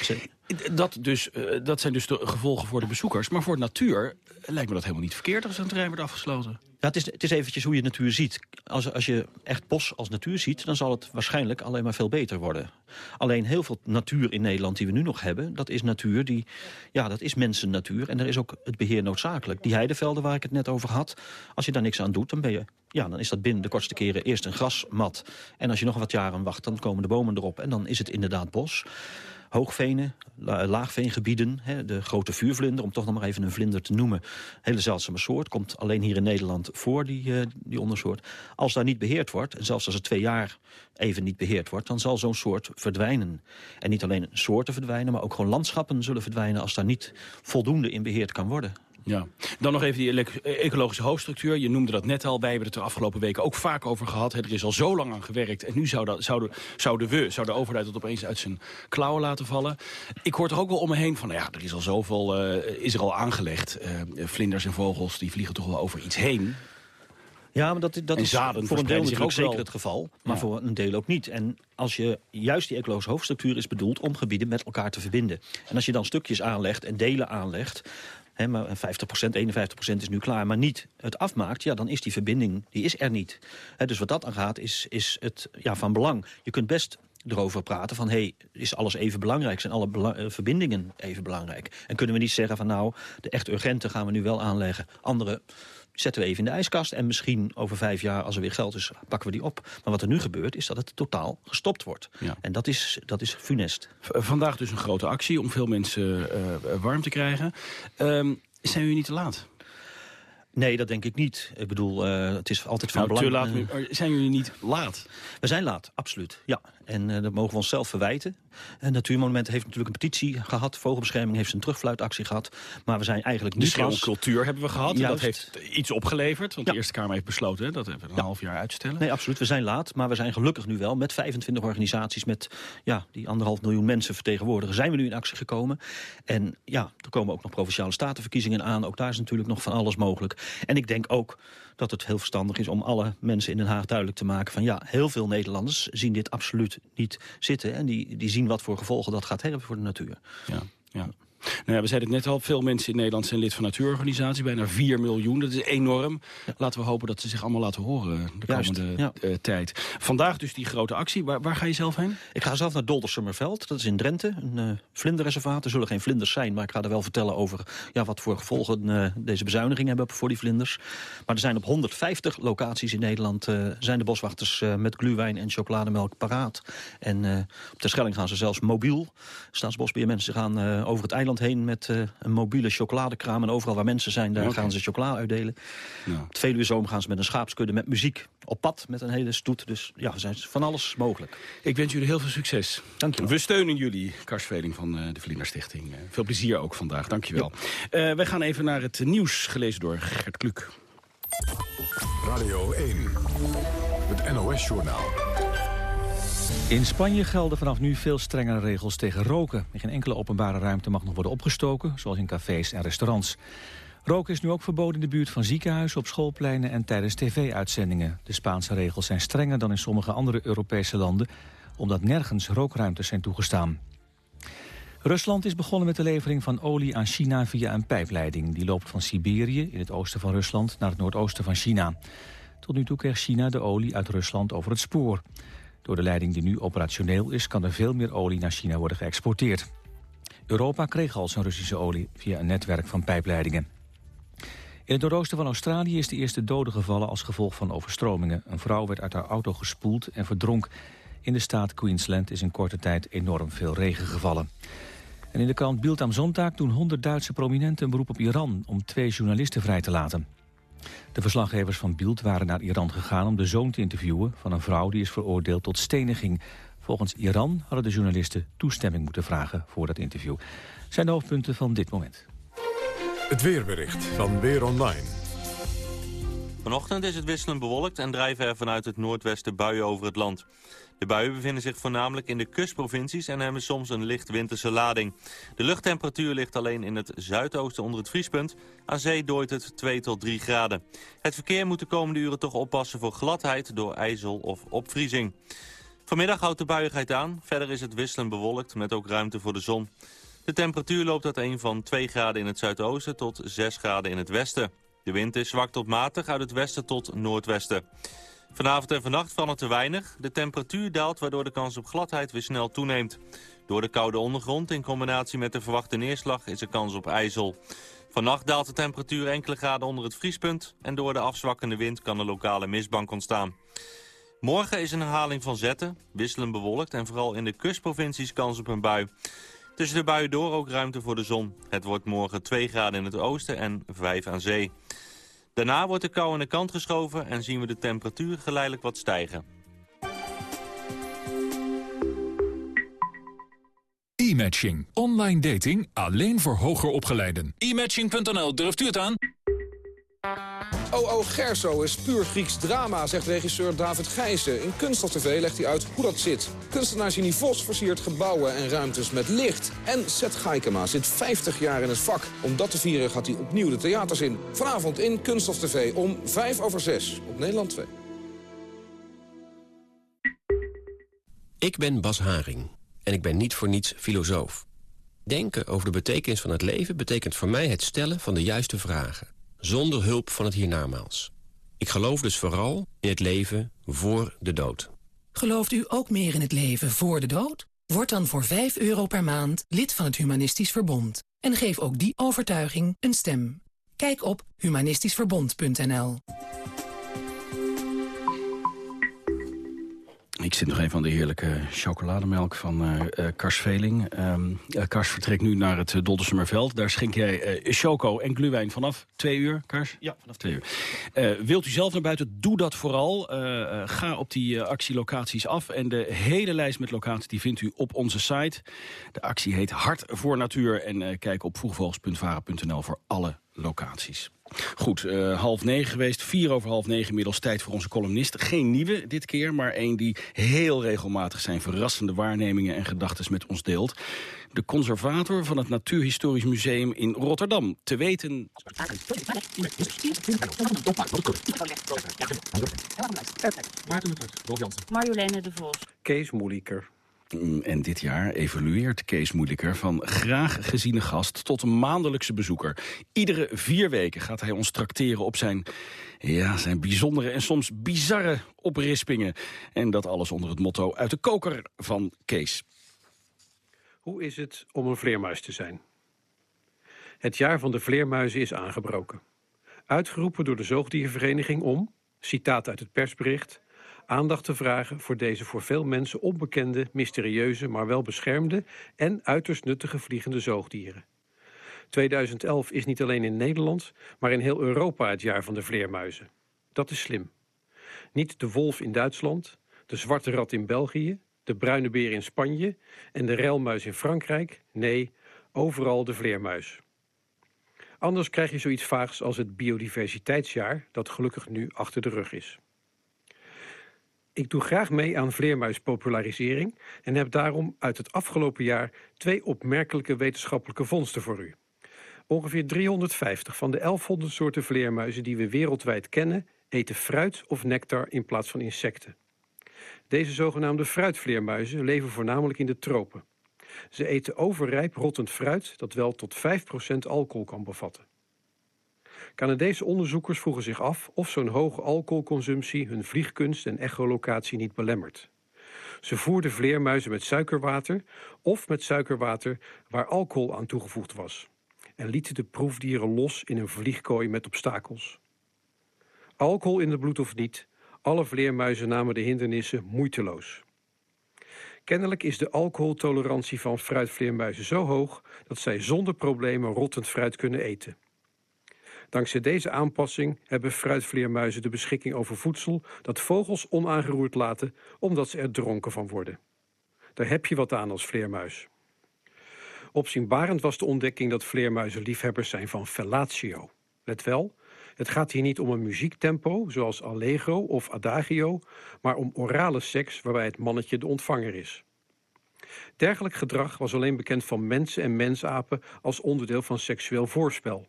dat, dus, uh, dat zijn dus de gevolgen voor de bezoekers. Maar voor de natuur lijkt me dat helemaal niet verkeerd als een terrein wordt afgesloten. Ja, het, is, het is eventjes hoe je natuur ziet. Als, als je echt bos als natuur ziet, dan zal het waarschijnlijk alleen maar veel beter worden. Alleen heel veel natuur in Nederland die we nu nog hebben, dat is natuur die, ja, dat is mensennatuur. En daar is ook het beheer noodzakelijk. Die heidevelden waar ik het net over had, als je daar niks aan doet, dan ben je ja, dan is dat binnen de kortste keren eerst een grasmat. En als je nog wat jaren wacht, dan komen de bomen erop. En dan is het inderdaad bos. Hoogvenen, la laagveengebieden, hè, de grote vuurvlinder... om toch nog maar even een vlinder te noemen. Hele zeldzame soort, komt alleen hier in Nederland voor, die, uh, die ondersoort. Als daar niet beheerd wordt, en zelfs als het twee jaar even niet beheerd wordt... dan zal zo'n soort verdwijnen. En niet alleen soorten verdwijnen, maar ook gewoon landschappen zullen verdwijnen... als daar niet voldoende in beheerd kan worden. Ja. Dan nog even die ecologische hoofdstructuur. Je noemde dat net al, wij hebben het de afgelopen weken ook vaak over gehad. Er is al zo lang aan gewerkt en nu zouden, zouden, zouden we, zou de overheid het opeens uit zijn klauwen laten vallen. Ik hoor toch ook wel om me heen van, nou ja, er is al zoveel, uh, is er al aangelegd. Uh, vlinders en vogels, die vliegen toch wel over iets heen. Ja, maar dat, dat is voor een deel natuurlijk zeker het geval, maar ja. voor een deel ook niet. En als je juist die ecologische hoofdstructuur is bedoeld om gebieden met elkaar te verbinden. En als je dan stukjes aanlegt en delen aanlegt, Maar 50%, 51% is nu klaar, maar niet het afmaakt... ja, dan is die verbinding die is er niet. Dus wat dat aangaat, is, is het ja, van belang. Je kunt best erover praten van... hey, is alles even belangrijk? Zijn alle uh, verbindingen even belangrijk? En kunnen we niet zeggen van nou, de echt urgente gaan we nu wel aanleggen. Andere zetten we even in de ijskast. En misschien over vijf jaar, als er weer geld is, pakken we die op. Maar wat er nu gebeurt, is dat het totaal gestopt wordt. Ja. En dat is, dat is funest. V vandaag dus een grote actie om veel mensen uh, warm te krijgen. Um, zijn jullie niet te laat? Nee, dat denk ik niet. Ik bedoel, uh, het is altijd van nou, belang... Laat, zijn jullie niet laat? We zijn laat, absoluut. Ja. En uh, dat mogen we onszelf verwijten. En Natuurmonument heeft natuurlijk een petitie gehad. Vogelbescherming heeft een terugfluitactie gehad. Maar we zijn eigenlijk niet de pas... cultuur hebben we gehad. En dat heeft iets opgeleverd. Want ja. de Eerste Kamer heeft besloten hè, dat we een ja. half jaar uitstellen. Nee, absoluut. We zijn laat. Maar we zijn gelukkig nu wel met 25 organisaties... met ja, die anderhalf miljoen mensen vertegenwoordigen... zijn we nu in actie gekomen. En ja, er komen ook nog Provinciale Statenverkiezingen aan. Ook daar is natuurlijk nog van alles mogelijk. En ik denk ook dat het heel verstandig is om alle mensen in Den Haag duidelijk te maken... van ja, heel veel Nederlanders zien dit absoluut niet zitten. En die, die zien wat voor gevolgen dat gaat hebben voor de natuur. Ja, ja. Nou ja, we zeiden het net al, veel mensen in Nederland zijn lid van natuurorganisatie. Bijna 4 miljoen, dat is enorm. Laten we hopen dat ze zich allemaal laten horen de Juist, komende ja. eh, tijd. Vandaag dus die grote actie. Waar, waar ga je zelf heen? Ik ga zelf naar Doldersummerveld, dat is in Drenthe, een eh, vlinderreservaat. Er zullen geen vlinders zijn, maar ik ga er wel vertellen over ja, wat voor gevolgen eh, deze bezuiniging hebben voor die vlinders. Maar er zijn op 150 locaties in Nederland zijn de boswachters met gluwijn en chocolademelk paraat. En op Terschelling gaan ze zelfs mobiel. Staatsbosbeheermensen gaan eh, over het eiland heen met eh, een mobiele chocoladekraam. En overal waar mensen zijn, daar gaan ze chocola uitdelen. Ja. Op het Veluwezoom gaan ze met een schaapskudde met muziek op pad met een hele stoet. Dus ja, er zijn van alles mogelijk. Ik wens jullie heel veel succes. Dank je wel. We steunen jullie, Kars Veling van eh, de Vlinderstichting. Eh, veel plezier ook vandaag, dank je wel. Eh, wij gaan even naar het nieuws, gelezen door Gert Kluk. Radio 1, het NOS-journaal. In Spanje gelden vanaf nu veel strengere regels tegen roken. In geen enkele openbare ruimte mag nog worden opgestoken, zoals in cafés en restaurants. Roken is nu ook verboden in de buurt van ziekenhuizen, op schoolpleinen en tijdens tv-uitzendingen. De Spaanse regels zijn strenger dan in sommige andere Europese landen, omdat nergens rookruimtes zijn toegestaan. Rusland is begonnen met de levering van olie aan China via een pijpleiding. Die loopt van Siberië in het oosten van Rusland naar het noordoosten van China. Tot nu toe kreeg China de olie uit Rusland over het spoor. Door de leiding die nu operationeel is, kan er veel meer olie naar China worden geëxporteerd. Europa kreeg al zijn Russische olie via een netwerk van pijpleidingen. In het noordoosten van Australië is de eerste dode gevallen als gevolg van overstromingen. Een vrouw werd uit haar auto gespoeld en verdronk. In de staat Queensland is in korte tijd enorm veel regen gevallen. En in de krant Bild am Sonntag doen 100 Duitse prominenten een beroep op Iran... om twee journalisten vrij te laten. De verslaggevers van Bild waren naar Iran gegaan om de zoon te interviewen... van een vrouw die is veroordeeld tot steniging. Volgens Iran hadden de journalisten toestemming moeten vragen voor dat interview. Zijn de hoofdpunten van dit moment. Het weerbericht van Weer Online. Vanochtend is het wisselend bewolkt en drijven er vanuit het noordwesten buien over het land. De buien bevinden zich voornamelijk in de kustprovincies en hebben soms een licht winterse lading. De luchttemperatuur ligt alleen in het zuidoosten onder het vriespunt. Aan zee dooit het 2 tot 3 graden. Het verkeer moet de komende uren toch oppassen voor gladheid door ijzel of opvriezing. Vanmiddag houdt de buiigheid aan. Verder is het wisselend bewolkt met ook ruimte voor de zon. De temperatuur loopt uiteen van 2 graden in het zuidoosten tot 6 graden in het westen. De wind is zwak tot matig uit het westen tot noordwesten. Vanavond en vannacht vallen te weinig. De temperatuur daalt waardoor de kans op gladheid weer snel toeneemt. Door de koude ondergrond in combinatie met de verwachte neerslag is er kans op ijzel. Vannacht daalt de temperatuur enkele graden onder het vriespunt... en door de afzwakkende wind kan een lokale mistbank ontstaan. Morgen is een herhaling van zetten, wisselend bewolkt... en vooral in de kustprovincies kans op een bui. Tussen de buien door ook ruimte voor de zon. Het wordt morgen 2 graden in het oosten en 5 aan zee. Daarna wordt de kou aan de kant geschoven en zien we de temperatuur geleidelijk wat stijgen. E-matching. Online dating alleen voor hoger opgeleiden. E-matching.nl, durft u het aan? Oh, oh, Gerso is puur Grieks drama, zegt regisseur David Gijzen. In Kunststof TV legt hij uit hoe dat zit. Kunstenaar Ginny Vos versiert gebouwen en ruimtes met licht. En Seth Gaikema zit 50 jaar in het vak. Om dat te vieren gaat hij opnieuw de theaters in. Vanavond in Kunststof TV om 5 over 6 op Nederland 2. Ik ben Bas Haring en ik ben niet voor niets filosoof. Denken over de betekenis van het leven betekent voor mij het stellen van de juiste vragen. Zonder hulp van het hiernamaals. Ik geloof dus vooral in het leven voor de dood. Gelooft u ook meer in het leven voor de dood? Word dan voor 5 euro per maand lid van het Humanistisch Verbond. En geef ook die overtuiging een stem. Kijk op humanistischverbond.nl Ik zit nog even aan de heerlijke chocolademelk van eh, Kars Veling. Eh, Kars vertrekt nu naar het uh, Doldersumerveld. Daar schenk jij choco en gluwijn vanaf twee uur, Kars? Ja, vanaf twee uur. Wilt u zelf naar buiten, doe dat vooral. Ga op die actielocaties af. En de hele lijst met locaties die vindt u op onze site. De actie heet Hart voor Natuur. En kijk op vroegvogels.varen.nl voor alle locaties. Goed, eh, half negen geweest, vier over half negen inmiddels tijd voor onze columnist. Geen nieuwe dit keer, maar één die heel regelmatig zijn verrassende waarnemingen en gedachten met ons deelt. De conservator van het Natuurhistorisch Museum in Rotterdam. Te weten... Marjoleine de Vos. Kees Moelieker. Mm, En dit jaar evolueert Kees Moeilijker van graag geziene gast tot een maandelijkse bezoeker. Iedere vier weken gaat hij ons trakteren op zijn, ja, zijn bijzondere en soms bizarre oprispingen. En dat alles onder het motto uit de koker van Kees. Hoe is het om een vleermuis te zijn? Het jaar van de vleermuizen is aangebroken. Uitgeroepen door de Zoogdiervereniging om, citaat uit het persbericht, aandacht te vragen voor deze voor veel mensen onbekende, mysterieuze, maar wel beschermde en uiterst nuttige vliegende zoogdieren. 2011 is niet alleen in Nederland, maar in heel Europa het jaar van de vleermuizen. Dat is slim. Niet de wolf in Duitsland, de zwarte rat in België, de bruine beer in Spanje en de relmuis in Frankrijk. Nee, overal de vleermuis. Anders krijg je zoiets vaags als het biodiversiteitsjaar, dat gelukkig nu achter de rug is. Ik doe graag mee aan vleermuispopularisering en heb daarom uit het afgelopen jaar twee opmerkelijke wetenschappelijke vondsten voor u. Ongeveer 350 van de 1100 soorten vleermuizen die we wereldwijd kennen, eten fruit of nectar in plaats van insecten. Deze zogenaamde fruitvleermuizen leven voornamelijk in de tropen. Ze eten overrijp rottend fruit dat wel tot 5% alcohol kan bevatten. Canadese onderzoekers vroegen zich af of zo'n hoge alcoholconsumptie hun vliegkunst en echolocatie niet belemmert. Ze voerden vleermuizen met suikerwater of met suikerwater waar alcohol aan toegevoegd was en lieten de proefdieren los in een vliegkooi met obstakels. Alcohol in het bloed of niet, alle vleermuizen namen de hindernissen moeiteloos. Kennelijk is de alcoholtolerantie van fruitvleermuizen zo hoog dat zij zonder problemen rottend fruit kunnen eten. Dankzij deze aanpassing hebben fruitvleermuizen de beschikking over voedsel dat vogels onaangeroerd laten omdat ze er dronken van worden. Daar heb je wat aan als vleermuis. Opzienbarend was de ontdekking dat vleermuizen liefhebbers zijn van fellatio. Let wel, het gaat hier niet om een muziektempo, zoals allegro of adagio, maar om orale seks waarbij het mannetje de ontvanger is. Dergelijk gedrag was alleen bekend van mensen en mensapen als onderdeel van seksueel voorspel.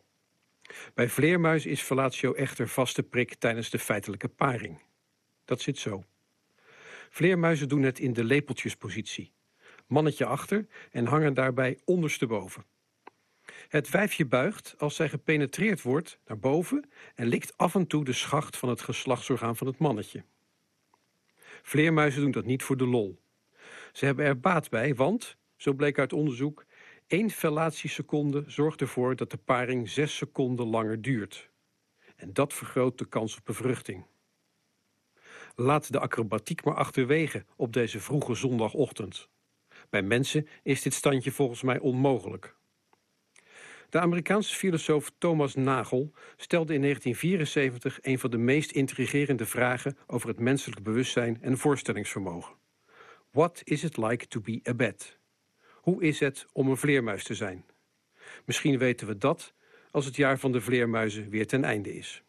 Bij vleermuizen is fellatio echter vaste prik tijdens de feitelijke paring. Dat zit zo. Vleermuizen doen het in de lepeltjespositie. Mannetje achter en hangen daarbij ondersteboven. Het wijfje buigt als zij gepenetreerd wordt naar boven en likt af en toe de schacht van het geslachtsorgaan van het mannetje. Vleermuizen doen dat niet voor de lol. Ze hebben er baat bij, want, zo bleek uit onderzoek, één fellatieseconde zorgt ervoor dat de paring zes seconden langer duurt. En dat vergroot de kans op bevruchting. Laat de acrobatiek maar achterwege op deze vroege zondagochtend. Bij mensen is dit standje volgens mij onmogelijk. De Amerikaanse filosoof Thomas Nagel stelde in 1974 een van de meest intrigerende vragen over het menselijk bewustzijn en voorstellingsvermogen. What is it like to be a bat? Hoe is het om een vleermuis te zijn? Misschien weten we dat als het jaar van de vleermuizen weer ten einde is.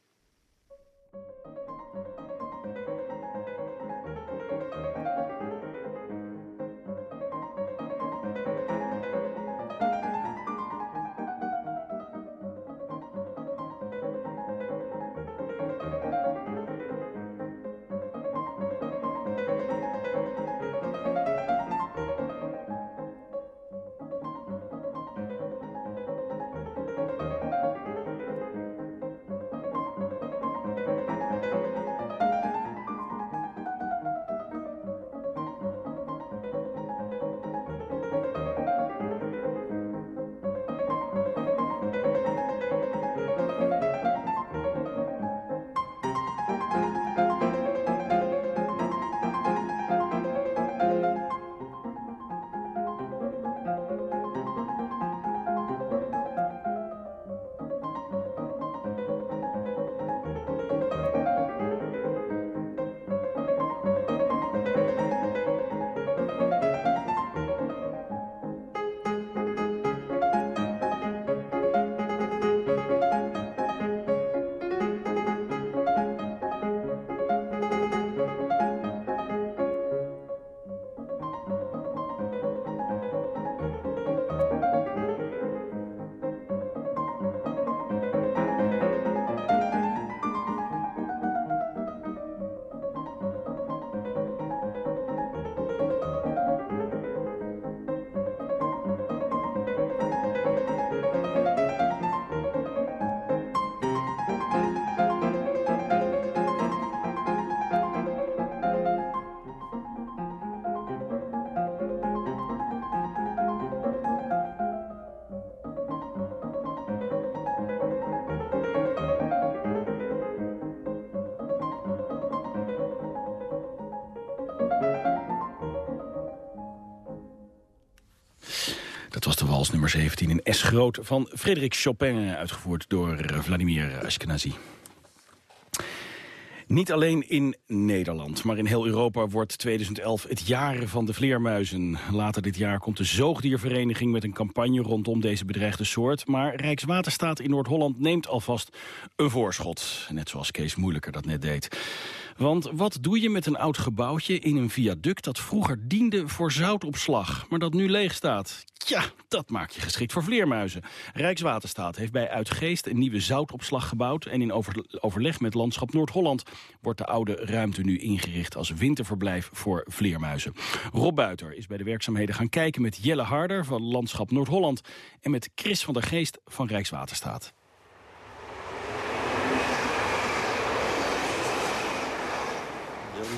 17 in S groot van Frederik Chopin, uitgevoerd door Vladimir Ashkenazi. Niet alleen in Nederland, maar in heel Europa wordt 2011 het jaar van de vleermuizen. Later dit jaar komt de Zoogdiervereniging met een campagne rondom deze bedreigde soort. Maar Rijkswaterstaat in Noord-Holland neemt alvast een voorschot. Net zoals Kees Moeilijker dat net deed. Want wat doe je met een oud gebouwtje in een viaduct dat vroeger diende voor zoutopslag, maar dat nu leeg staat? Tja, dat maakt je geschikt voor vleermuizen. Rijkswaterstaat heeft bij Uitgeest een nieuwe zoutopslag gebouwd en in overleg met Landschap Noord-Holland wordt de oude ruimte nu ingericht als winterverblijf voor vleermuizen. Rob Buiter is bij de werkzaamheden gaan kijken met Jelle Harder van Landschap Noord-Holland en met Chris van der Geest van Rijkswaterstaat.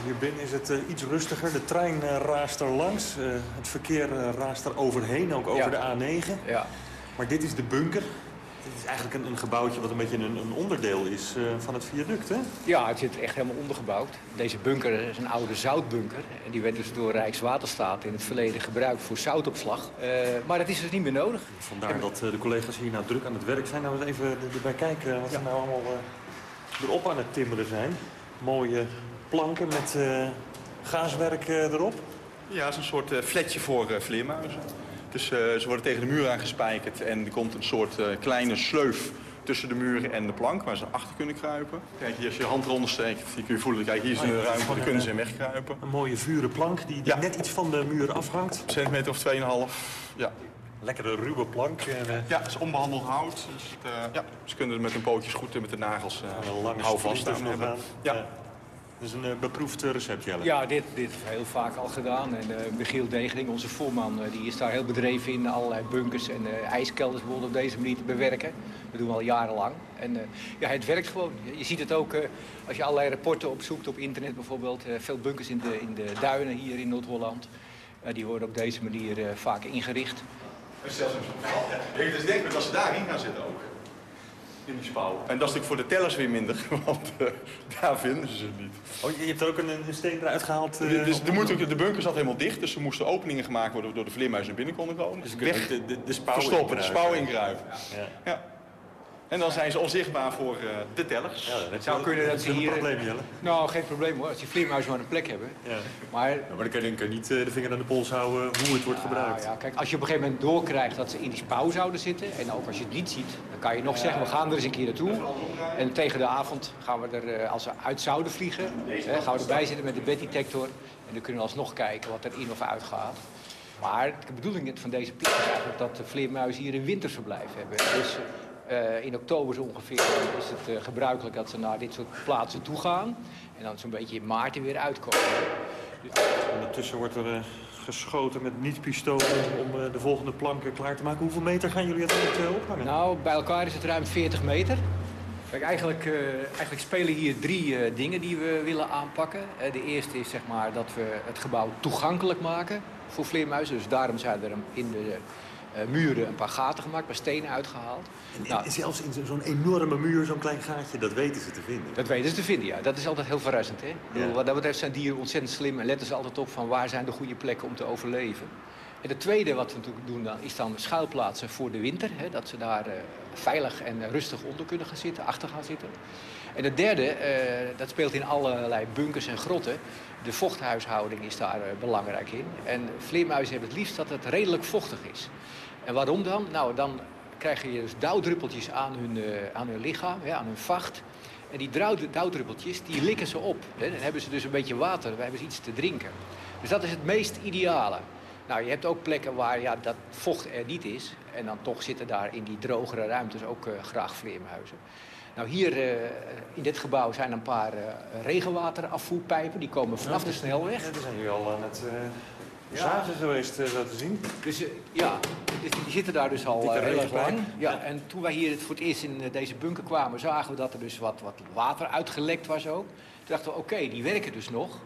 Hier binnen is het uh, iets rustiger. De trein uh, raast er langs. Uh, het verkeer raast er overheen, ook over ja. de A9. Ja. Maar dit is de bunker. Dit is eigenlijk een, een gebouwtje wat een beetje een, een onderdeel is van het viaduct, hè? Ja, het zit echt helemaal ondergebouwd. Deze bunker is een oude zoutbunker. En die werd dus door Rijkswaterstaat in het verleden gebruikt voor zoutopslag. maar dat is dus niet meer nodig. Vandaar dat de collega's hier nou druk aan het werk zijn. Nou eens even erbij kijken wat ze nou allemaal erop aan het timmeren zijn. Mooie planken met uh, gaaswerk uh, erop? Ja, het is een soort uh, fletje voor vleermuizen. Dus ze worden tegen de muur aangespijkerd en er komt een soort kleine sleuf tussen de muur en de plank waar ze achter kunnen kruipen. Kijk, hier als je je hand eronder steekt, hier kun je voelen, kijk, hier is een ruimte, daar kunnen ze in wegkruipen. Een mooie vuren plank die, die ja. net iets van de muur afhangt. Een centimeter of 2,5, ja. Lekkere ruwe plank. Ja, het is onbehandeld hout. Dus het, ja, ze kunnen er met hun pootjes goed met de nagels uh, houvast aan hebben. Ja. Dat is een uh, beproefd recept, Jelle. Ja, dit, dit is heel vaak al gedaan. En uh, Michiel Degeling, onze voorman, uh, die is daar heel bedreven in. Allerlei bunkers en ijskelders bijvoorbeeld op deze manier te bewerken. Dat doen we al jarenlang. En ja, het werkt gewoon. Je ziet het ook als je allerlei rapporten opzoekt op internet bijvoorbeeld. veel bunkers in de, in de duinen hier in Noord-Holland. die worden op deze manier vaak ingericht. Zelfs een dus denk dat ze daarin gaan zitten ook. In die spouw. En dat is natuurlijk voor de tellers weer minder, [LAUGHS] want uh, daar vinden ze ze niet. Oh, je hebt er ook een, een steen eruit gehaald? Uh, dus de, moet, de bunker zat helemaal dicht, dus er moesten openingen gemaakt worden waardoor de vleermuizen binnen konden komen. Dus weg, de, de, de spouw verstoppen, de spouw. Ja. ja. En dan zijn ze onzichtbaar voor uh, de tellers. Ja, dat zou kunnen dat ze hier... een probleem, Jelle. Nou, geen probleem hoor. Als die vleermuizen maar een plek hebben. Ja. Maar, ja, maar dan kan je, niet uh, de vinger aan de pols houden hoe het wordt gebruikt. Ja, kijk, als je op een gegeven moment doorkrijgt dat ze in die spouw zouden zitten... en ook als je het niet ziet, dan kan je nog zeggen... we gaan er eens een keer naartoe. En tegen de avond gaan we er, uh, als we uit zouden vliegen... Hè, gaan we erbij zitten met de beddetector... en dan kunnen we alsnog kijken wat er in of uit gaat. Maar de bedoeling van deze plek is eigenlijk dat de vleermuizen hier een winterverblijf hebben. Dus uh, in oktober zo ongeveer is het uh, gebruikelijk dat ze naar dit soort plaatsen toe gaan. En dan zo'n beetje in maart er weer uitkomen. Ondertussen wordt er uh, geschoten met niet-pistolen om de volgende planken klaar te maken. Hoeveel meter gaan jullie uiteindelijk ophangen? Nou, bij elkaar is het ruim 40 meter. Kijk, eigenlijk, eigenlijk spelen hier drie dingen die we willen aanpakken. de eerste is zeg maar, dat we het gebouw toegankelijk maken voor vleermuizen. Dus daarom zijn er in de muren een paar gaten gemaakt, een paar stenen uitgehaald. En, nou, zelfs in zo'n enorme muur, zo'n klein gaatje, dat weten ze te vinden. Dat weten ze te vinden, ja. Dat is altijd heel verrassend. Hè? Ja. Wat dat betreft zijn dieren ontzettend slim en letten ze altijd op van waar zijn de goede plekken om te overleven. En het tweede wat we natuurlijk doen dan, is dan schuilplaatsen voor de winter. Hè, dat ze daar uh, veilig en rustig onder kunnen gaan zitten, achter gaan zitten. En het derde, uh, dat speelt in allerlei bunkers en grotten. De vochthuishouding is daar uh, belangrijk in. En vleermuizen hebben het liefst dat het redelijk vochtig is. En waarom dan? Nou, dan krijg je dus dauwdruppeltjes aan hun, uh, aan hun lichaam, ja, aan hun vacht. En die dauwdruppeltjes, die likken ze op. Hè. Dan hebben ze dus een beetje water, dan hebben ze iets te drinken. Dus dat is het meest ideale. Nou, je hebt ook plekken waar ja, dat vocht er niet is. En dan toch zitten daar in die drogere ruimtes ook uh, graag vleermuizen. Nou, hier uh, in dit gebouw zijn een paar uh, regenwaterafvoerpijpen. Die komen vanaf de snelweg. Ja, zijn jullie al aan het ja. zagen geweest, uh, zo te zien. Dus uh, ja, dus die zitten daar dus al uh, heel erg lang. Ja, en toen wij hier voor het eerst in deze bunker kwamen, zagen we dat er dus wat, wat water uitgelekt was ook. Toen dachten we, oké, okay, die werken dus nog.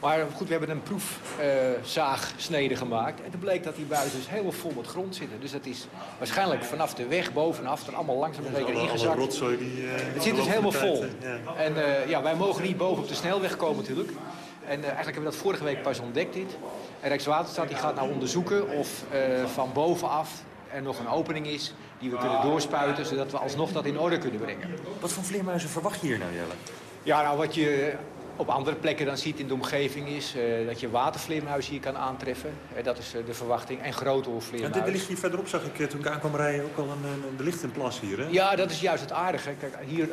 Maar goed, we hebben een proefzaagsnede gemaakt. En toen bleek dat die buizen dus helemaal vol met grond zitten. Dus dat is waarschijnlijk vanaf de weg bovenaf dan allemaal langzaam een beetje ingezakt. Rotzooi die, het zit dus helemaal vol. Ja. En ja, wij mogen niet boven op de snelweg komen natuurlijk. En uh, eigenlijk hebben we dat vorige week pas ontdekt dit. En Rijkswaterstaat die gaat nou onderzoeken of uh, van bovenaf er nog een opening is die we kunnen doorspuiten, zodat we alsnog dat in orde kunnen brengen. Wat voor vleermuizen verwacht je hier nou, Jelle? Ja, nou wat je op andere plekken dan ziet in de omgeving is eh, dat je watervleermuizen hier kan aantreffen. Eh, dat is eh, de verwachting. En grote Ja, vleermuizen. er ligt hier verderop, zag ik toen ik aankwam rijden, ook al een, een, er ligt een plas hier, hè? Ja, dat is juist het aardige. Kijk, hier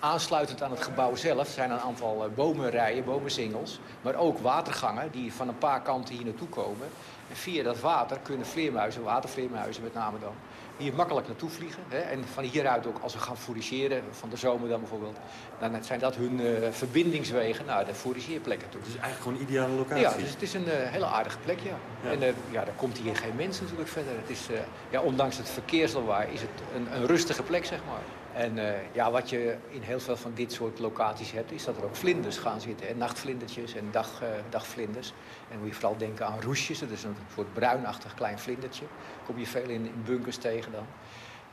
aansluitend aan het gebouw zelf zijn een aantal bomenrijen, bomensingels. Maar ook watergangen die van een paar kanten hier naartoe komen. En via dat water kunnen vleermuizen, watervleermuizen met name dan, hier makkelijk naartoe vliegen. Hè? En van hieruit ook, als ze gaan fourageren, van de zomer dan bijvoorbeeld, dan zijn dat hun eh, verbindingswegen naar de fourageerplekken toe. Is eigenlijk gewoon een ideale locatie. Ja, dus het is een eh, hele aardige plek, ja. Ja. En eh, ja, daar komt hier geen mens natuurlijk verder. Het is, ja, ondanks het verkeerslawaai is het een, een rustige plek, zeg maar. En eh, ja, wat je in heel veel van dit soort locaties hebt, is dat er ook vlinders gaan zitten. Hè? Nachtvlindertjes en dag, eh, dagvlinders. En moet je vooral denken aan roesjes. Dat is een soort bruinachtig klein vlindertje. Kom je veel in, in bunkers tegen dan.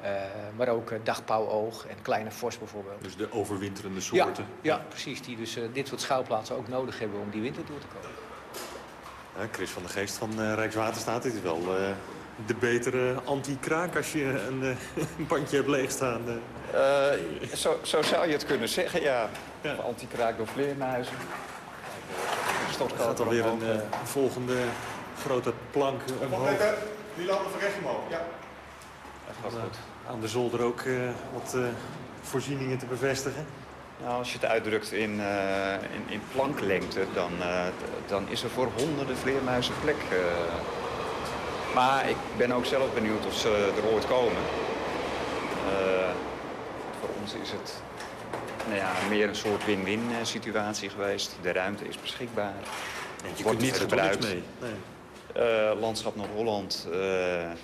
Eh, maar ook dagpauwoog en kleine vos bijvoorbeeld. Dus de overwinterende Ja, soorten. ja, precies. Die dus dit soort schuilplaatsen ook nodig hebben om die winter door te komen. Ja, Chris van der Geest van Rijkswaterstaat, dit is wel de betere anti-kraak als je een, eh, [LAUGHS] een pandje hebt leegstaan. eh. Eh, zo, zo zou je het kunnen zeggen, ja. Anti-kraak door vleermuizen. Er gaat alweer een eh, volgende grote plank omhoog. Die landen van recht omhoog, ja. Om, eh, Aan de zolder ook eh, wat eh, voorzieningen te bevestigen. Nou, als je het uitdrukt in, eh, in, in planklengte, dan, eh, dan is er voor honderden vleermuizen plek. eh. Maar ik ben ook zelf benieuwd of ze er ooit komen. Eh, voor ons is het nou ja, meer een soort win-win eh, situatie geweest. De ruimte is beschikbaar. je wordt kunt niet gebruikt. mee? Nee. Eh, Landschap Noord-Holland,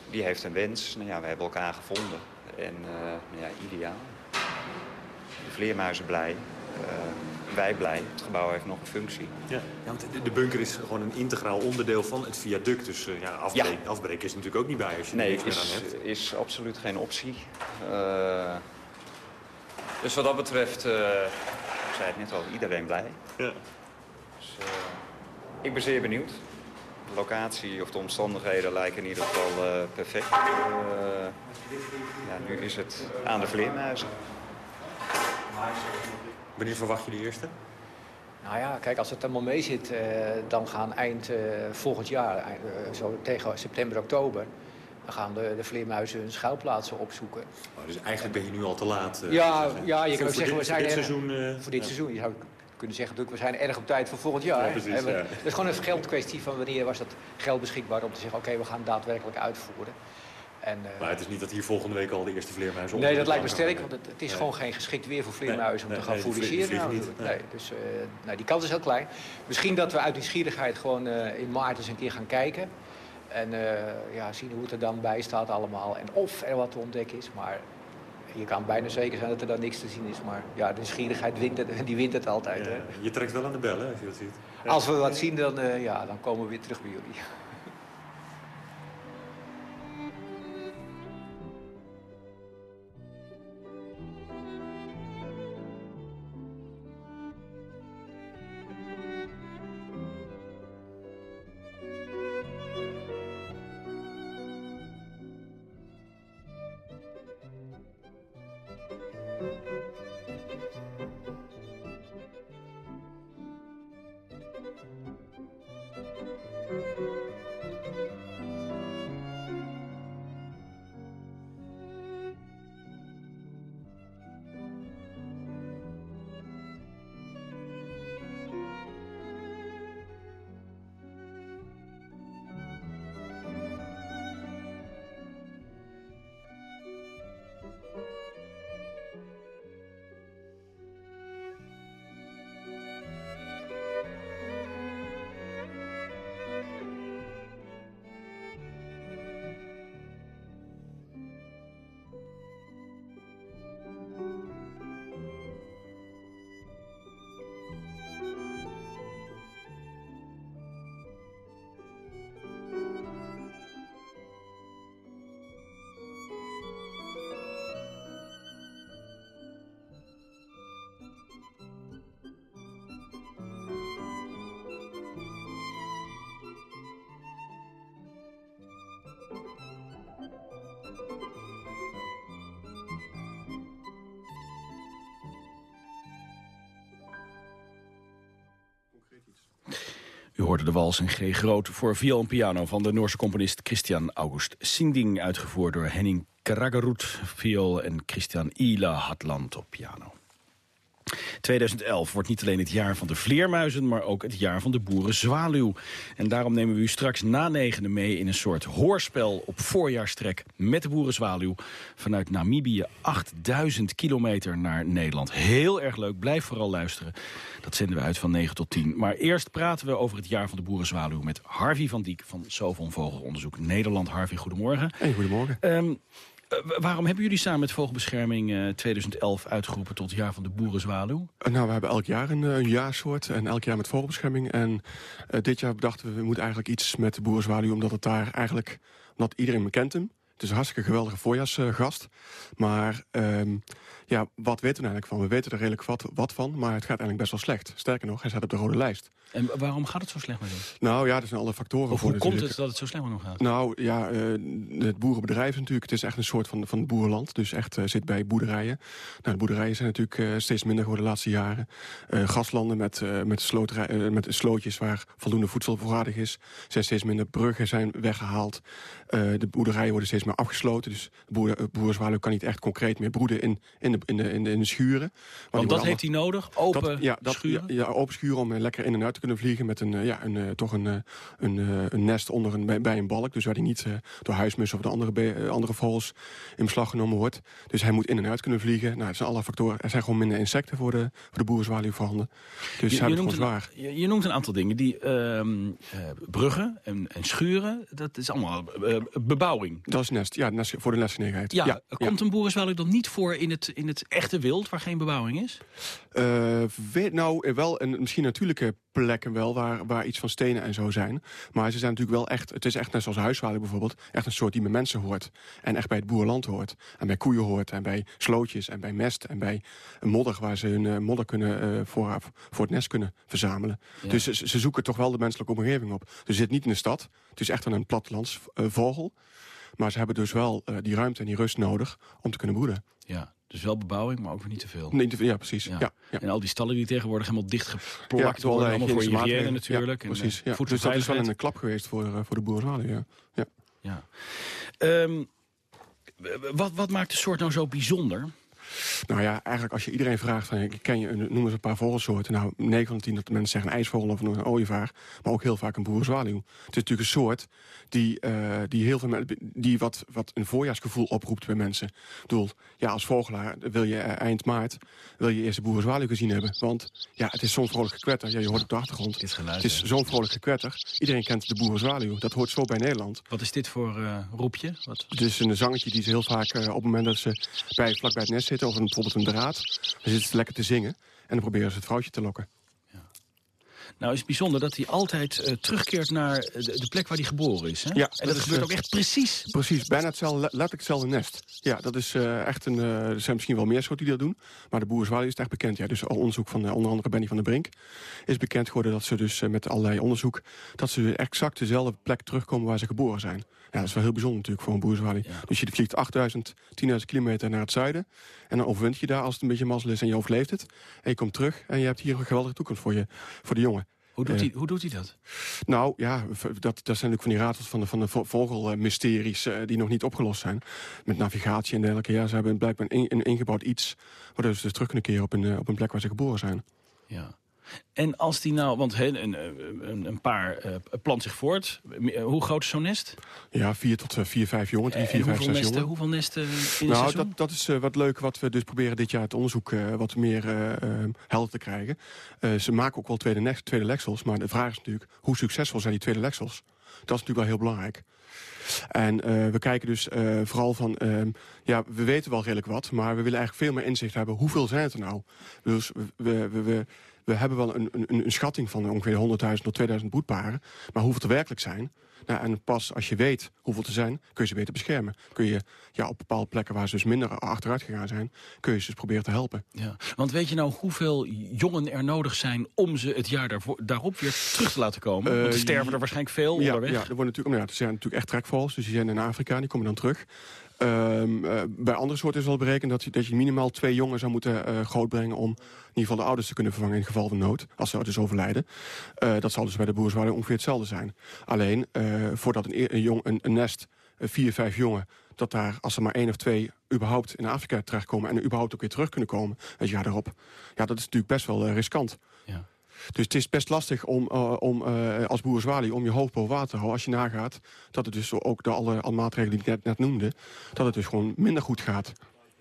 die heeft een wens. Nou ja, we hebben elkaar gevonden. En nou ja, ideaal. De vleermuizen blij. Wij blij. Het gebouw heeft nog een functie. Ja, ja, want de- bunker is gewoon een integraal onderdeel van het viaduct. Dus eh, ja, afbreken, afbreken is natuurlijk ook niet bij als je er Nee, niks meer aan is, hebt. is absoluut geen optie. Eh, dus wat dat betreft, eh, ik zei het net al, iedereen blij. Ja. Dus, ik ben zeer benieuwd. De locatie of de omstandigheden lijken in ieder geval perfect. Ja, nu is het aan de vleermuizen. Wanneer verwacht je de eerste? Nou ja, kijk, als het helemaal mee zit, eh, dan gaan eind eh, volgend jaar, eh, zo tegen september, oktober, dan gaan de, de vleermuizen hun schuilplaatsen opzoeken. Oh, dus eigenlijk ben je nu al te laat. ja, ja, je kan ook zeggen, we zijn voor dit seizoen. voor dit ja. seizoen. Je zou kunnen zeggen, natuurlijk, we zijn erg op tijd voor volgend jaar. Ja, precies, ja. Het is gewoon een geldkwestie van wanneer was dat geld beschikbaar om te zeggen, oké, we gaan het daadwerkelijk uitvoeren. En, eh, Maar het is niet dat hier volgende week al de eerste vleermuizen Nee, op dat de lijkt me sterk, want het, het is Nee. gewoon geen geschikt weer voor vleermuizen Nee, om te nee, gaan nee, vliegen nou, niet. Nee, dus eh, nou, die kans is heel klein. Misschien dat we uit nieuwsgierigheid gewoon eh, in maart eens een keer gaan kijken. En ja, zien hoe het er dan bij staat allemaal. En of er wat te ontdekken is. Maar je kan bijna zeker zijn dat er dan niks te zien is. Maar ja, de nieuwsgierigheid wint het, die wint het altijd. Hè? Je trekt wel aan de bellen als je dat ziet. Als we wat zien, dan, ja, dan komen we weer terug bij jullie. Hoorde de wals in G groot voor viool en piano van de Noorse componist Christian August Sinding, uitgevoerd door Henning Karagerut, viool en Christian Ila Hatland op piano. 2011 wordt niet alleen het jaar van de vleermuizen... maar ook het jaar van de boerenzwaluw. En daarom nemen we u straks na negende mee... in een soort hoorspel op voorjaarstrek met de boerenzwaluw... vanuit Namibië 8000 kilometer naar Nederland. Heel erg leuk, blijf vooral luisteren. Dat zenden we uit van 9 tot 10. Maar eerst praten we over het jaar van de boerenzwaluw... met Harvey van Diek van Sovon Vogelonderzoek Nederland. Harvey, goedemorgen. Hey, goedemorgen. Um, waarom hebben jullie samen met Vogelbescherming uh, 2011 uitgeroepen tot jaar van de boerenzwaluw? Uh, nou, we hebben elk jaar een, een jaarsoort en elk jaar met Vogelbescherming. En dit jaar dachten we, we moeten eigenlijk iets met de boerenzwaluw... omdat het daar eigenlijk, omdat iedereen kent hem. Het is een hartstikke geweldige voorjaarsgast. Maar um, ja, wat weten we eigenlijk van? We weten er redelijk wat, wat van, maar het gaat eigenlijk best wel slecht. Sterker nog, hij staat op de rode lijst. En waarom gaat het zo slecht met hem? Nou ja, er zijn alle factoren of voor hoe komt het dat het zo slecht met hem gaat? Nou ja, uh, het boerenbedrijf natuurlijk. Het is echt een soort van, van boerenland. Dus echt uh, zit bij boerderijen. Nou, de boerderijen zijn natuurlijk uh, steeds minder geworden de laatste jaren. gaslanden met, met, met slootjes waar voldoende voedsel voorradig is. Zijn steeds minder bruggen zijn weggehaald. de boerderijen worden steeds meer afgesloten. Dus de boer, boerenzwaluw kan niet echt concreet meer broeden in, in, de, in, de, in, de, in de schuren. Want dat heeft hij nodig? Open dat, ja, dat, schuren? Ja, ja, open schuren om lekker in en uit te kunnen vliegen met een, ja, een, toch een, een, een nest onder een, bij, bij een balk. Dus waar hij niet door huismussen of de andere, andere vogels in beslag genomen wordt. Dus hij moet in en uit kunnen vliegen. Nou, dat zijn alle factoren. Er zijn gewoon minder insecten voor de, voor de boerenzwaluw voorhanden. Dus je, je, noemt zwaar. Een, je, je, noemt een aantal dingen. Die uh, uh, bruggen en, en, schuren, dat is allemaal uh, bebouwing. Dat is nest, ja, nest, voor de nestgelegenheid. Ja, ja, komt een boerenzwaluw dan niet voor in het, in het echte wild, waar geen bebouwing is? weet, nou, wel een misschien natuurlijke plekken wel waar, waar iets van stenen en zo zijn. Maar ze zijn natuurlijk wel echt, het is echt net zoals huiswaluw bijvoorbeeld, echt een soort die bij mensen hoort. En echt bij het boerland hoort. En bij koeien hoort. En bij slootjes en bij mest. En bij een modder waar ze hun uh, modder kunnen uh, voor, voor het nest kunnen verzamelen. Ja. Dus ze, ze, zoeken toch wel de menselijke omgeving op. Dus ze zit niet in de stad. Het is echt wel een plattelands uh, vogel. Maar ze hebben dus wel die ruimte en die rust nodig om te kunnen broeden. Ja. Dus wel bebouwing, maar ook weer niet te veel. Nee, ja, precies. Ja. Ja, ja. En al die stallen die tegenwoordig helemaal dichtgeplakt ja, worden. Allemaal voor hygiëne natuurlijk. Ja, precies. En, ja. Dus dat is wel een klap geweest voor, uh, voor de boeren. Ja. Ja. Ja. Um, wat, wat maakt de soort nou zo bijzonder? Nou ja, eigenlijk als je iedereen vraagt, van, ken je, een, noem eens een paar vogelsoorten. Nou, 9 van de 10 dat de mensen zeggen een ijsvogel of een ooievaar. Maar ook heel vaak een boerenzwaluw. Het is natuurlijk een soort die, uh, die, heel veel, die wat, wat een voorjaarsgevoel oproept bij mensen. Ik bedoel, ja, als vogelaar wil je uh, eind maart wil je eerst de boerenzwaluw gezien hebben. Want ja, het is zo'n vrolijk gekwetter. Ja, je hoort op de achtergrond. Het is, geluid, het is zo'n vrolijk gekwetter. Iedereen kent de boerenzwaluw. Dat hoort zo bij Nederland. Wat is dit voor uh, roepje? Wat? Het is een zangetje die ze heel vaak op het moment dat ze bij, vlak bij het nest zitten... of een, bijvoorbeeld een draad, dan zitten ze lekker te zingen... en dan proberen ze het vrouwtje te lokken. Nou, is het bijzonder dat hij altijd uh, terugkeert naar de, de, plek waar hij geboren is. Hè? Ja, en dat, dat gebeurt ook echt precies. Precies, bijna hetzelfde, letterlijk hetzelfde nest. Ja, dat is uh, echt een. Uh, er zijn misschien wel meer soorten die dat doen. Maar de boerenzwaluw is echt bekend. Ja, dus al onderzoek van onder andere Benny van der Brink is bekend geworden dat ze dus met allerlei onderzoek. dat ze exact dezelfde plek terugkomen waar ze geboren zijn. Ja, dat is wel heel bijzonder natuurlijk voor een. Ja. Dus je vliegt 8000, 10.000 kilometer naar het zuiden. En dan overwint je daar als het een beetje mazzel is en je overleeft het. En je komt terug en je hebt hier een geweldige toekomst voor, je, voor de jongen. Hoe doet, hij, hoe doet hij dat? Nou ja, dat, dat zijn natuurlijk van die ratels van de, van de vogelmysteries uh, die nog niet opgelost zijn. Met navigatie en dergelijke. Ja, ze hebben blijkbaar een, een ingebouwd iets waardoor ze dus terug kunnen keren op een, op een plek waar ze geboren zijn. Ja. En als die nou, want een, een, een paar uh, plant zich voort. Hoe groot is zo'n nest? Ja, vier tot uh, vier, vijf jongen. Drie, vier, vijf, zes nesten, jongen. Hoeveel nesten in Nou, dat, dat is uh, wat leuk wat we dus proberen dit jaar het onderzoek wat meer helder te krijgen. ze maken ook wel tweede, nest, tweede leksels, maar de vraag is natuurlijk hoe succesvol zijn die tweede leksels? Dat is natuurlijk wel heel belangrijk. En uh, we kijken dus uh, vooral van, uh, ja, we weten wel redelijk wat... maar we willen eigenlijk veel meer inzicht hebben. Hoeveel zijn het er nou? Dus we, we, we, we hebben wel een, een, een schatting van ongeveer 100.000 tot 2000 broedparen. Maar hoeveel er werkelijk zijn... Nou, en pas als je weet hoeveel er zijn, kun je ze beter beschermen. Kun je ja, op bepaalde plekken waar ze dus minder achteruit gegaan zijn... kun je ze dus proberen te helpen. Ja. Want weet je nou hoeveel jongen er nodig zijn... om ze het jaar daarvoor, daarop weer terug te laten komen? Uh, Want er sterven er waarschijnlijk veel ja, onderweg. Ja, er, worden natuurlijk, nou ja, er zijn natuurlijk echt trekvogels. Dus die zijn in Afrika, die komen dan terug. Eh, bij andere soorten is wel berekend dat je, dat minimaal twee jongen zou moeten uh, grootbrengen... om in ieder geval de ouders te kunnen vervangen in geval van nood. Als ze dus overlijden. Uh, dat zal dus bij de boerzwaluw ongeveer hetzelfde zijn. Alleen, voordat een, een, jong, een, nest, vier, vijf jongen dat daar, als er maar één of twee überhaupt in Afrika terechtkomen... en er überhaupt ook weer terug kunnen komen het jaar daarop... ja, dat is natuurlijk best wel riskant. Dus het is best lastig om, uh, om uh, als om je hoofd boven water te houden. Als je nagaat dat het dus ook door alle, maatregelen die ik net, net noemde... dat het dus gewoon minder goed gaat.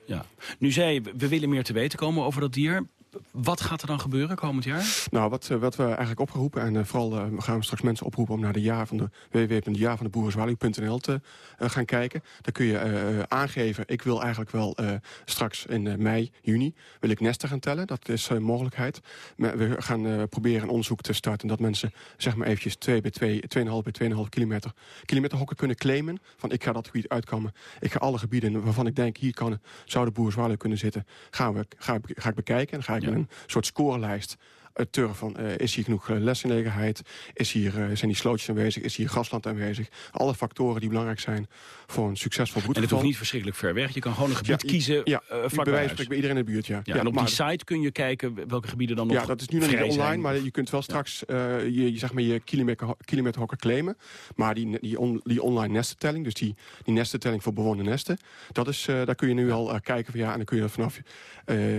Ja. Nu zei je, we willen meer te weten komen over dat dier. Wat gaat er dan gebeuren komend jaar? Nou, wat, eh, wat we eigenlijk opgeroepen... en uh, vooral uh, we gaan straks mensen oproepen om naar de jaar van de www.jaarvandeboerenzwaluw.nl te gaan kijken. Daar kun je aangeven, ik wil eigenlijk wel straks in mei, juni... wil ik nesten gaan tellen, dat is een mogelijkheid. we gaan proberen een onderzoek te starten... dat mensen zeg maar eventjes 2 bij 2, 2,5 bij 2,5 kilometer, kilometer hokken kunnen claimen. Van ik ga dat gebied uitkomen. Ik ga alle gebieden waarvan ik denk, hier kan, zou de boerenzwaluw kunnen zitten... Gaan we, ga, ik bekijken en ga een soort scorelijst het turf van uh, is hier genoeg uh, lesgelegenheid, is hier, uh, zijn die slootjes aanwezig, is hier grasland aanwezig. Alle factoren die belangrijk zijn voor een succesvol broedgeval. En het hoeft niet verschrikkelijk ver weg. Je kan gewoon een gebied kiezen ja, uh, vlak bij wijze bij iedereen in de buurt, ja. ja, en op die site kun je kijken welke gebieden dan nog Ja, dat is nu nog niet online, maar je kunt wel straks je, je, zeg maar je kilometer, kilometerhokken claimen. Maar die, die, on, die online nestentelling, dus die, die nestentelling voor bewoonde nesten, dat is, daar kun je nu al kijken van ja, en dan kun je vanaf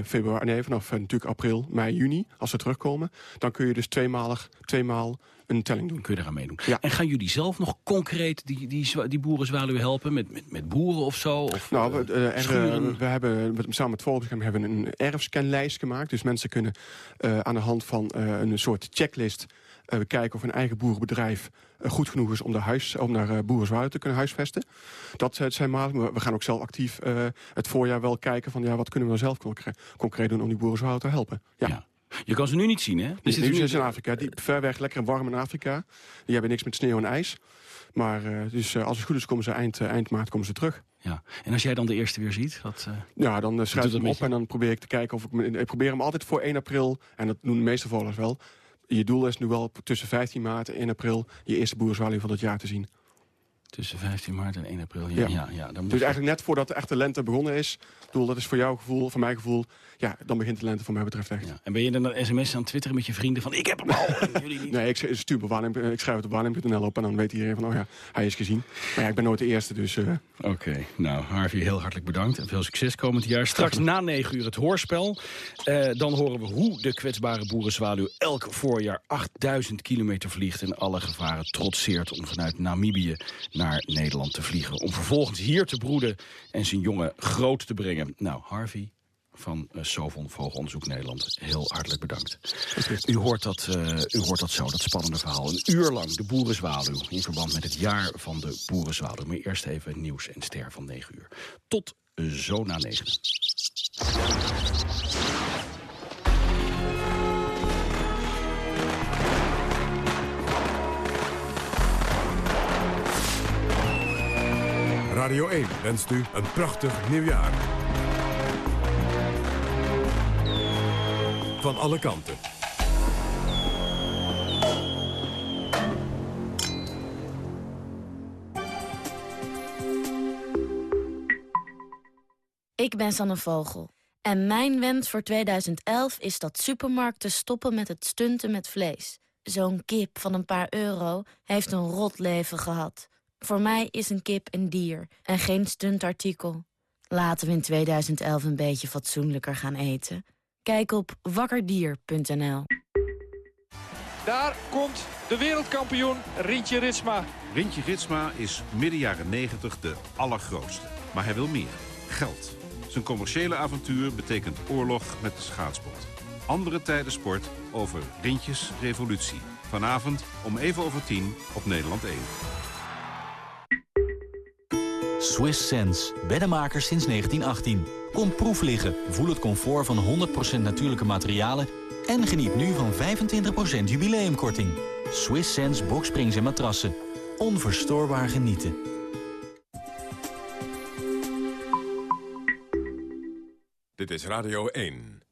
februari, nee, vanaf natuurlijk april, mei, juni, als ze terugkomen komen... dan kun je dus tweemalig, tweemaal een telling doen. Kun je eraan meedoen. Ja. En gaan jullie zelf nog concreet die, die, die boerenzwaluw helpen? Met, met, met boeren of zo? Of, nou, we, uh, er, we hebben samen met Volksgem hebben een erfscanlijst gemaakt. Dus mensen kunnen uh, aan de hand van uh, een soort checklist... kijken of een eigen boerenbedrijf goed genoeg is om, de huis, om naar uh, te kunnen huisvesten. Dat zijn maatregelen. We gaan ook zelf actief het voorjaar wel kijken van ja, wat kunnen we nou zelf concreet doen om die boerenzwaluw te helpen. ja. ja. Je kan ze nu niet zien, hè? Dus nu zijn ze in Afrika. Die, ver weg, lekker warm in Afrika. Die hebben niks met sneeuw en ijs. Maar uh, dus, uh, als het goed is, komen ze eind, uh, eind maart komen ze terug. Ja. En als jij dan de eerste weer ziet? Wat, ja, dan schrijf ik hem op en dan probeer ik te kijken of ik... Ik probeer hem altijd voor 1 april, en dat doen de meeste volgers wel... Je doel is nu wel tussen 15 maart en 1 april... je eerste boerzwaluw van het jaar te zien. Tussen 15 maart en 1 april, ja. ja. ja, dan dus eigenlijk net voordat de echte lente begonnen is... Doel, dat is voor jouw gevoel, voor mijn gevoel... ja, dan begint de lente voor mij betreft echt. Ja. En ben je dan een sms aan twitteren met je vrienden van... ik heb hem al, jullie niet? [LAUGHS] Nee, ik stuur op waarnem, ik schrijf het op waarnem.nl op... en dan weet iedereen van, oh ja, hij is gezien. Maar ja, ik ben nooit de eerste, dus... Uh... Oké, nou, Harvey, heel hartelijk bedankt. En veel succes komend jaar. Straks na 9 uur het hoorspel. Uh, dan horen we hoe de kwetsbare boerenzwaluw... elk voorjaar 8000 kilometer vliegt... en alle gevaren trotseert om vanuit Namibië naar Nederland te vliegen. Om vervolgens hier te broeden en zijn jongen groot te brengen. Nou, Harvey van uh, Sovon Vogelonderzoek Nederland, heel hartelijk bedankt. U hoort, dat, uh, u hoort dat zo, dat spannende verhaal. Een uur lang de boerenzwaluw in verband met het jaar van de boerenzwaluw. Maar eerst even nieuws en ster van 9 uur. Tot zo na 9. Radio 1 wenst u een prachtig nieuwjaar. Van alle kanten. Ik ben Sanne Vogel. En mijn wens voor 2011 is dat supermarkten stoppen met het stunten met vlees. Zo'n kip van een paar euro heeft een rot leven gehad. Voor mij is een kip een dier en geen stuntartikel. Laten we in 2011 een beetje fatsoenlijker gaan eten. Kijk op wakkerdier.nl. Daar komt de wereldkampioen Rintje Ritsma. Rintje Ritsma is midden jaren 90 de allergrootste. Maar hij wil meer. Geld. Zijn commerciële avontuur betekent oorlog met de schaatsbond. Andere tijden sport over Rintjes Revolutie. Vanavond om even over tien op Nederland 1. Swiss Sense. Beddenmakers sinds 1918. Kom proef liggen, voel het comfort van 100% natuurlijke materialen... en geniet nu van 25% jubileumkorting. Swiss Sense boksprings en matrassen. Onverstoorbaar genieten. Dit is Radio 1.